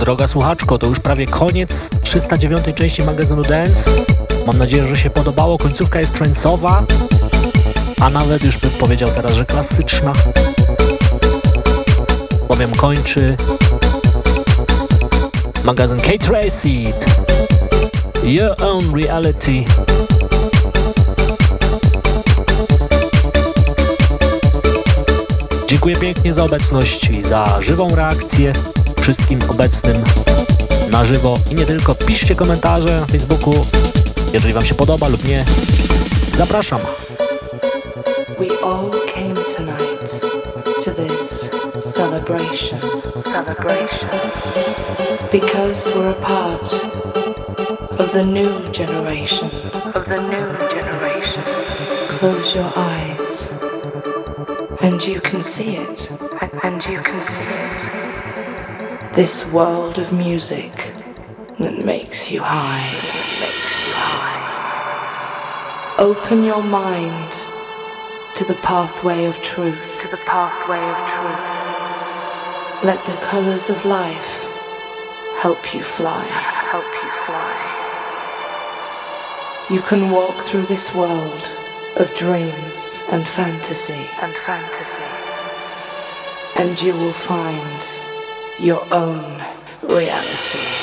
Droga słuchaczko, to już prawie koniec 309 części magazynu Dance. Mam nadzieję, że się podobało. Końcówka jest trance'owa, a nawet już bym powiedział teraz, że klasyczna. Bowiem kończy magazyn K-Tracy. Your Own Reality. Dziękuję pięknie za obecność i za żywą reakcję wszystkim obecnym na żywo i nie tylko. Piszcie komentarze na Facebooku, jeżeli Wam się podoba lub nie. Zapraszam. We all came tonight to this celebration. Celebration. Because we're a part of the new generation. Of the new generation. Close your eyes and you can see it. This world of music that makes you high. Makes you high. Open your mind to the pathway of truth. To the pathway of truth. Let the colors of life help you fly. Help you fly. You can walk through this world of dreams and fantasy. And fantasy. And you will find your own reality.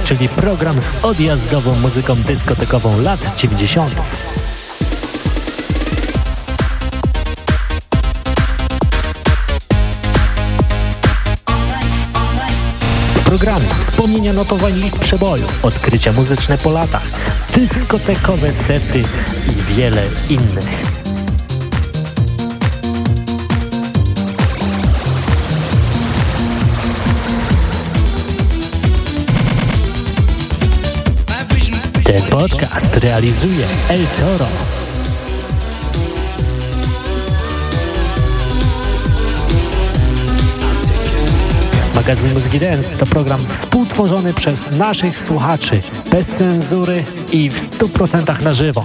Czyli program z odjazdową muzyką dyskotekową lat 90. Programy, wspomnienia notowań list przeboju, odkrycia muzyczne po latach, dyskotekowe sety i wiele innych. Podcast realizuje El Toro. Magazyn Muzyki Dance to program współtworzony przez naszych słuchaczy, bez cenzury i w 100% na żywo.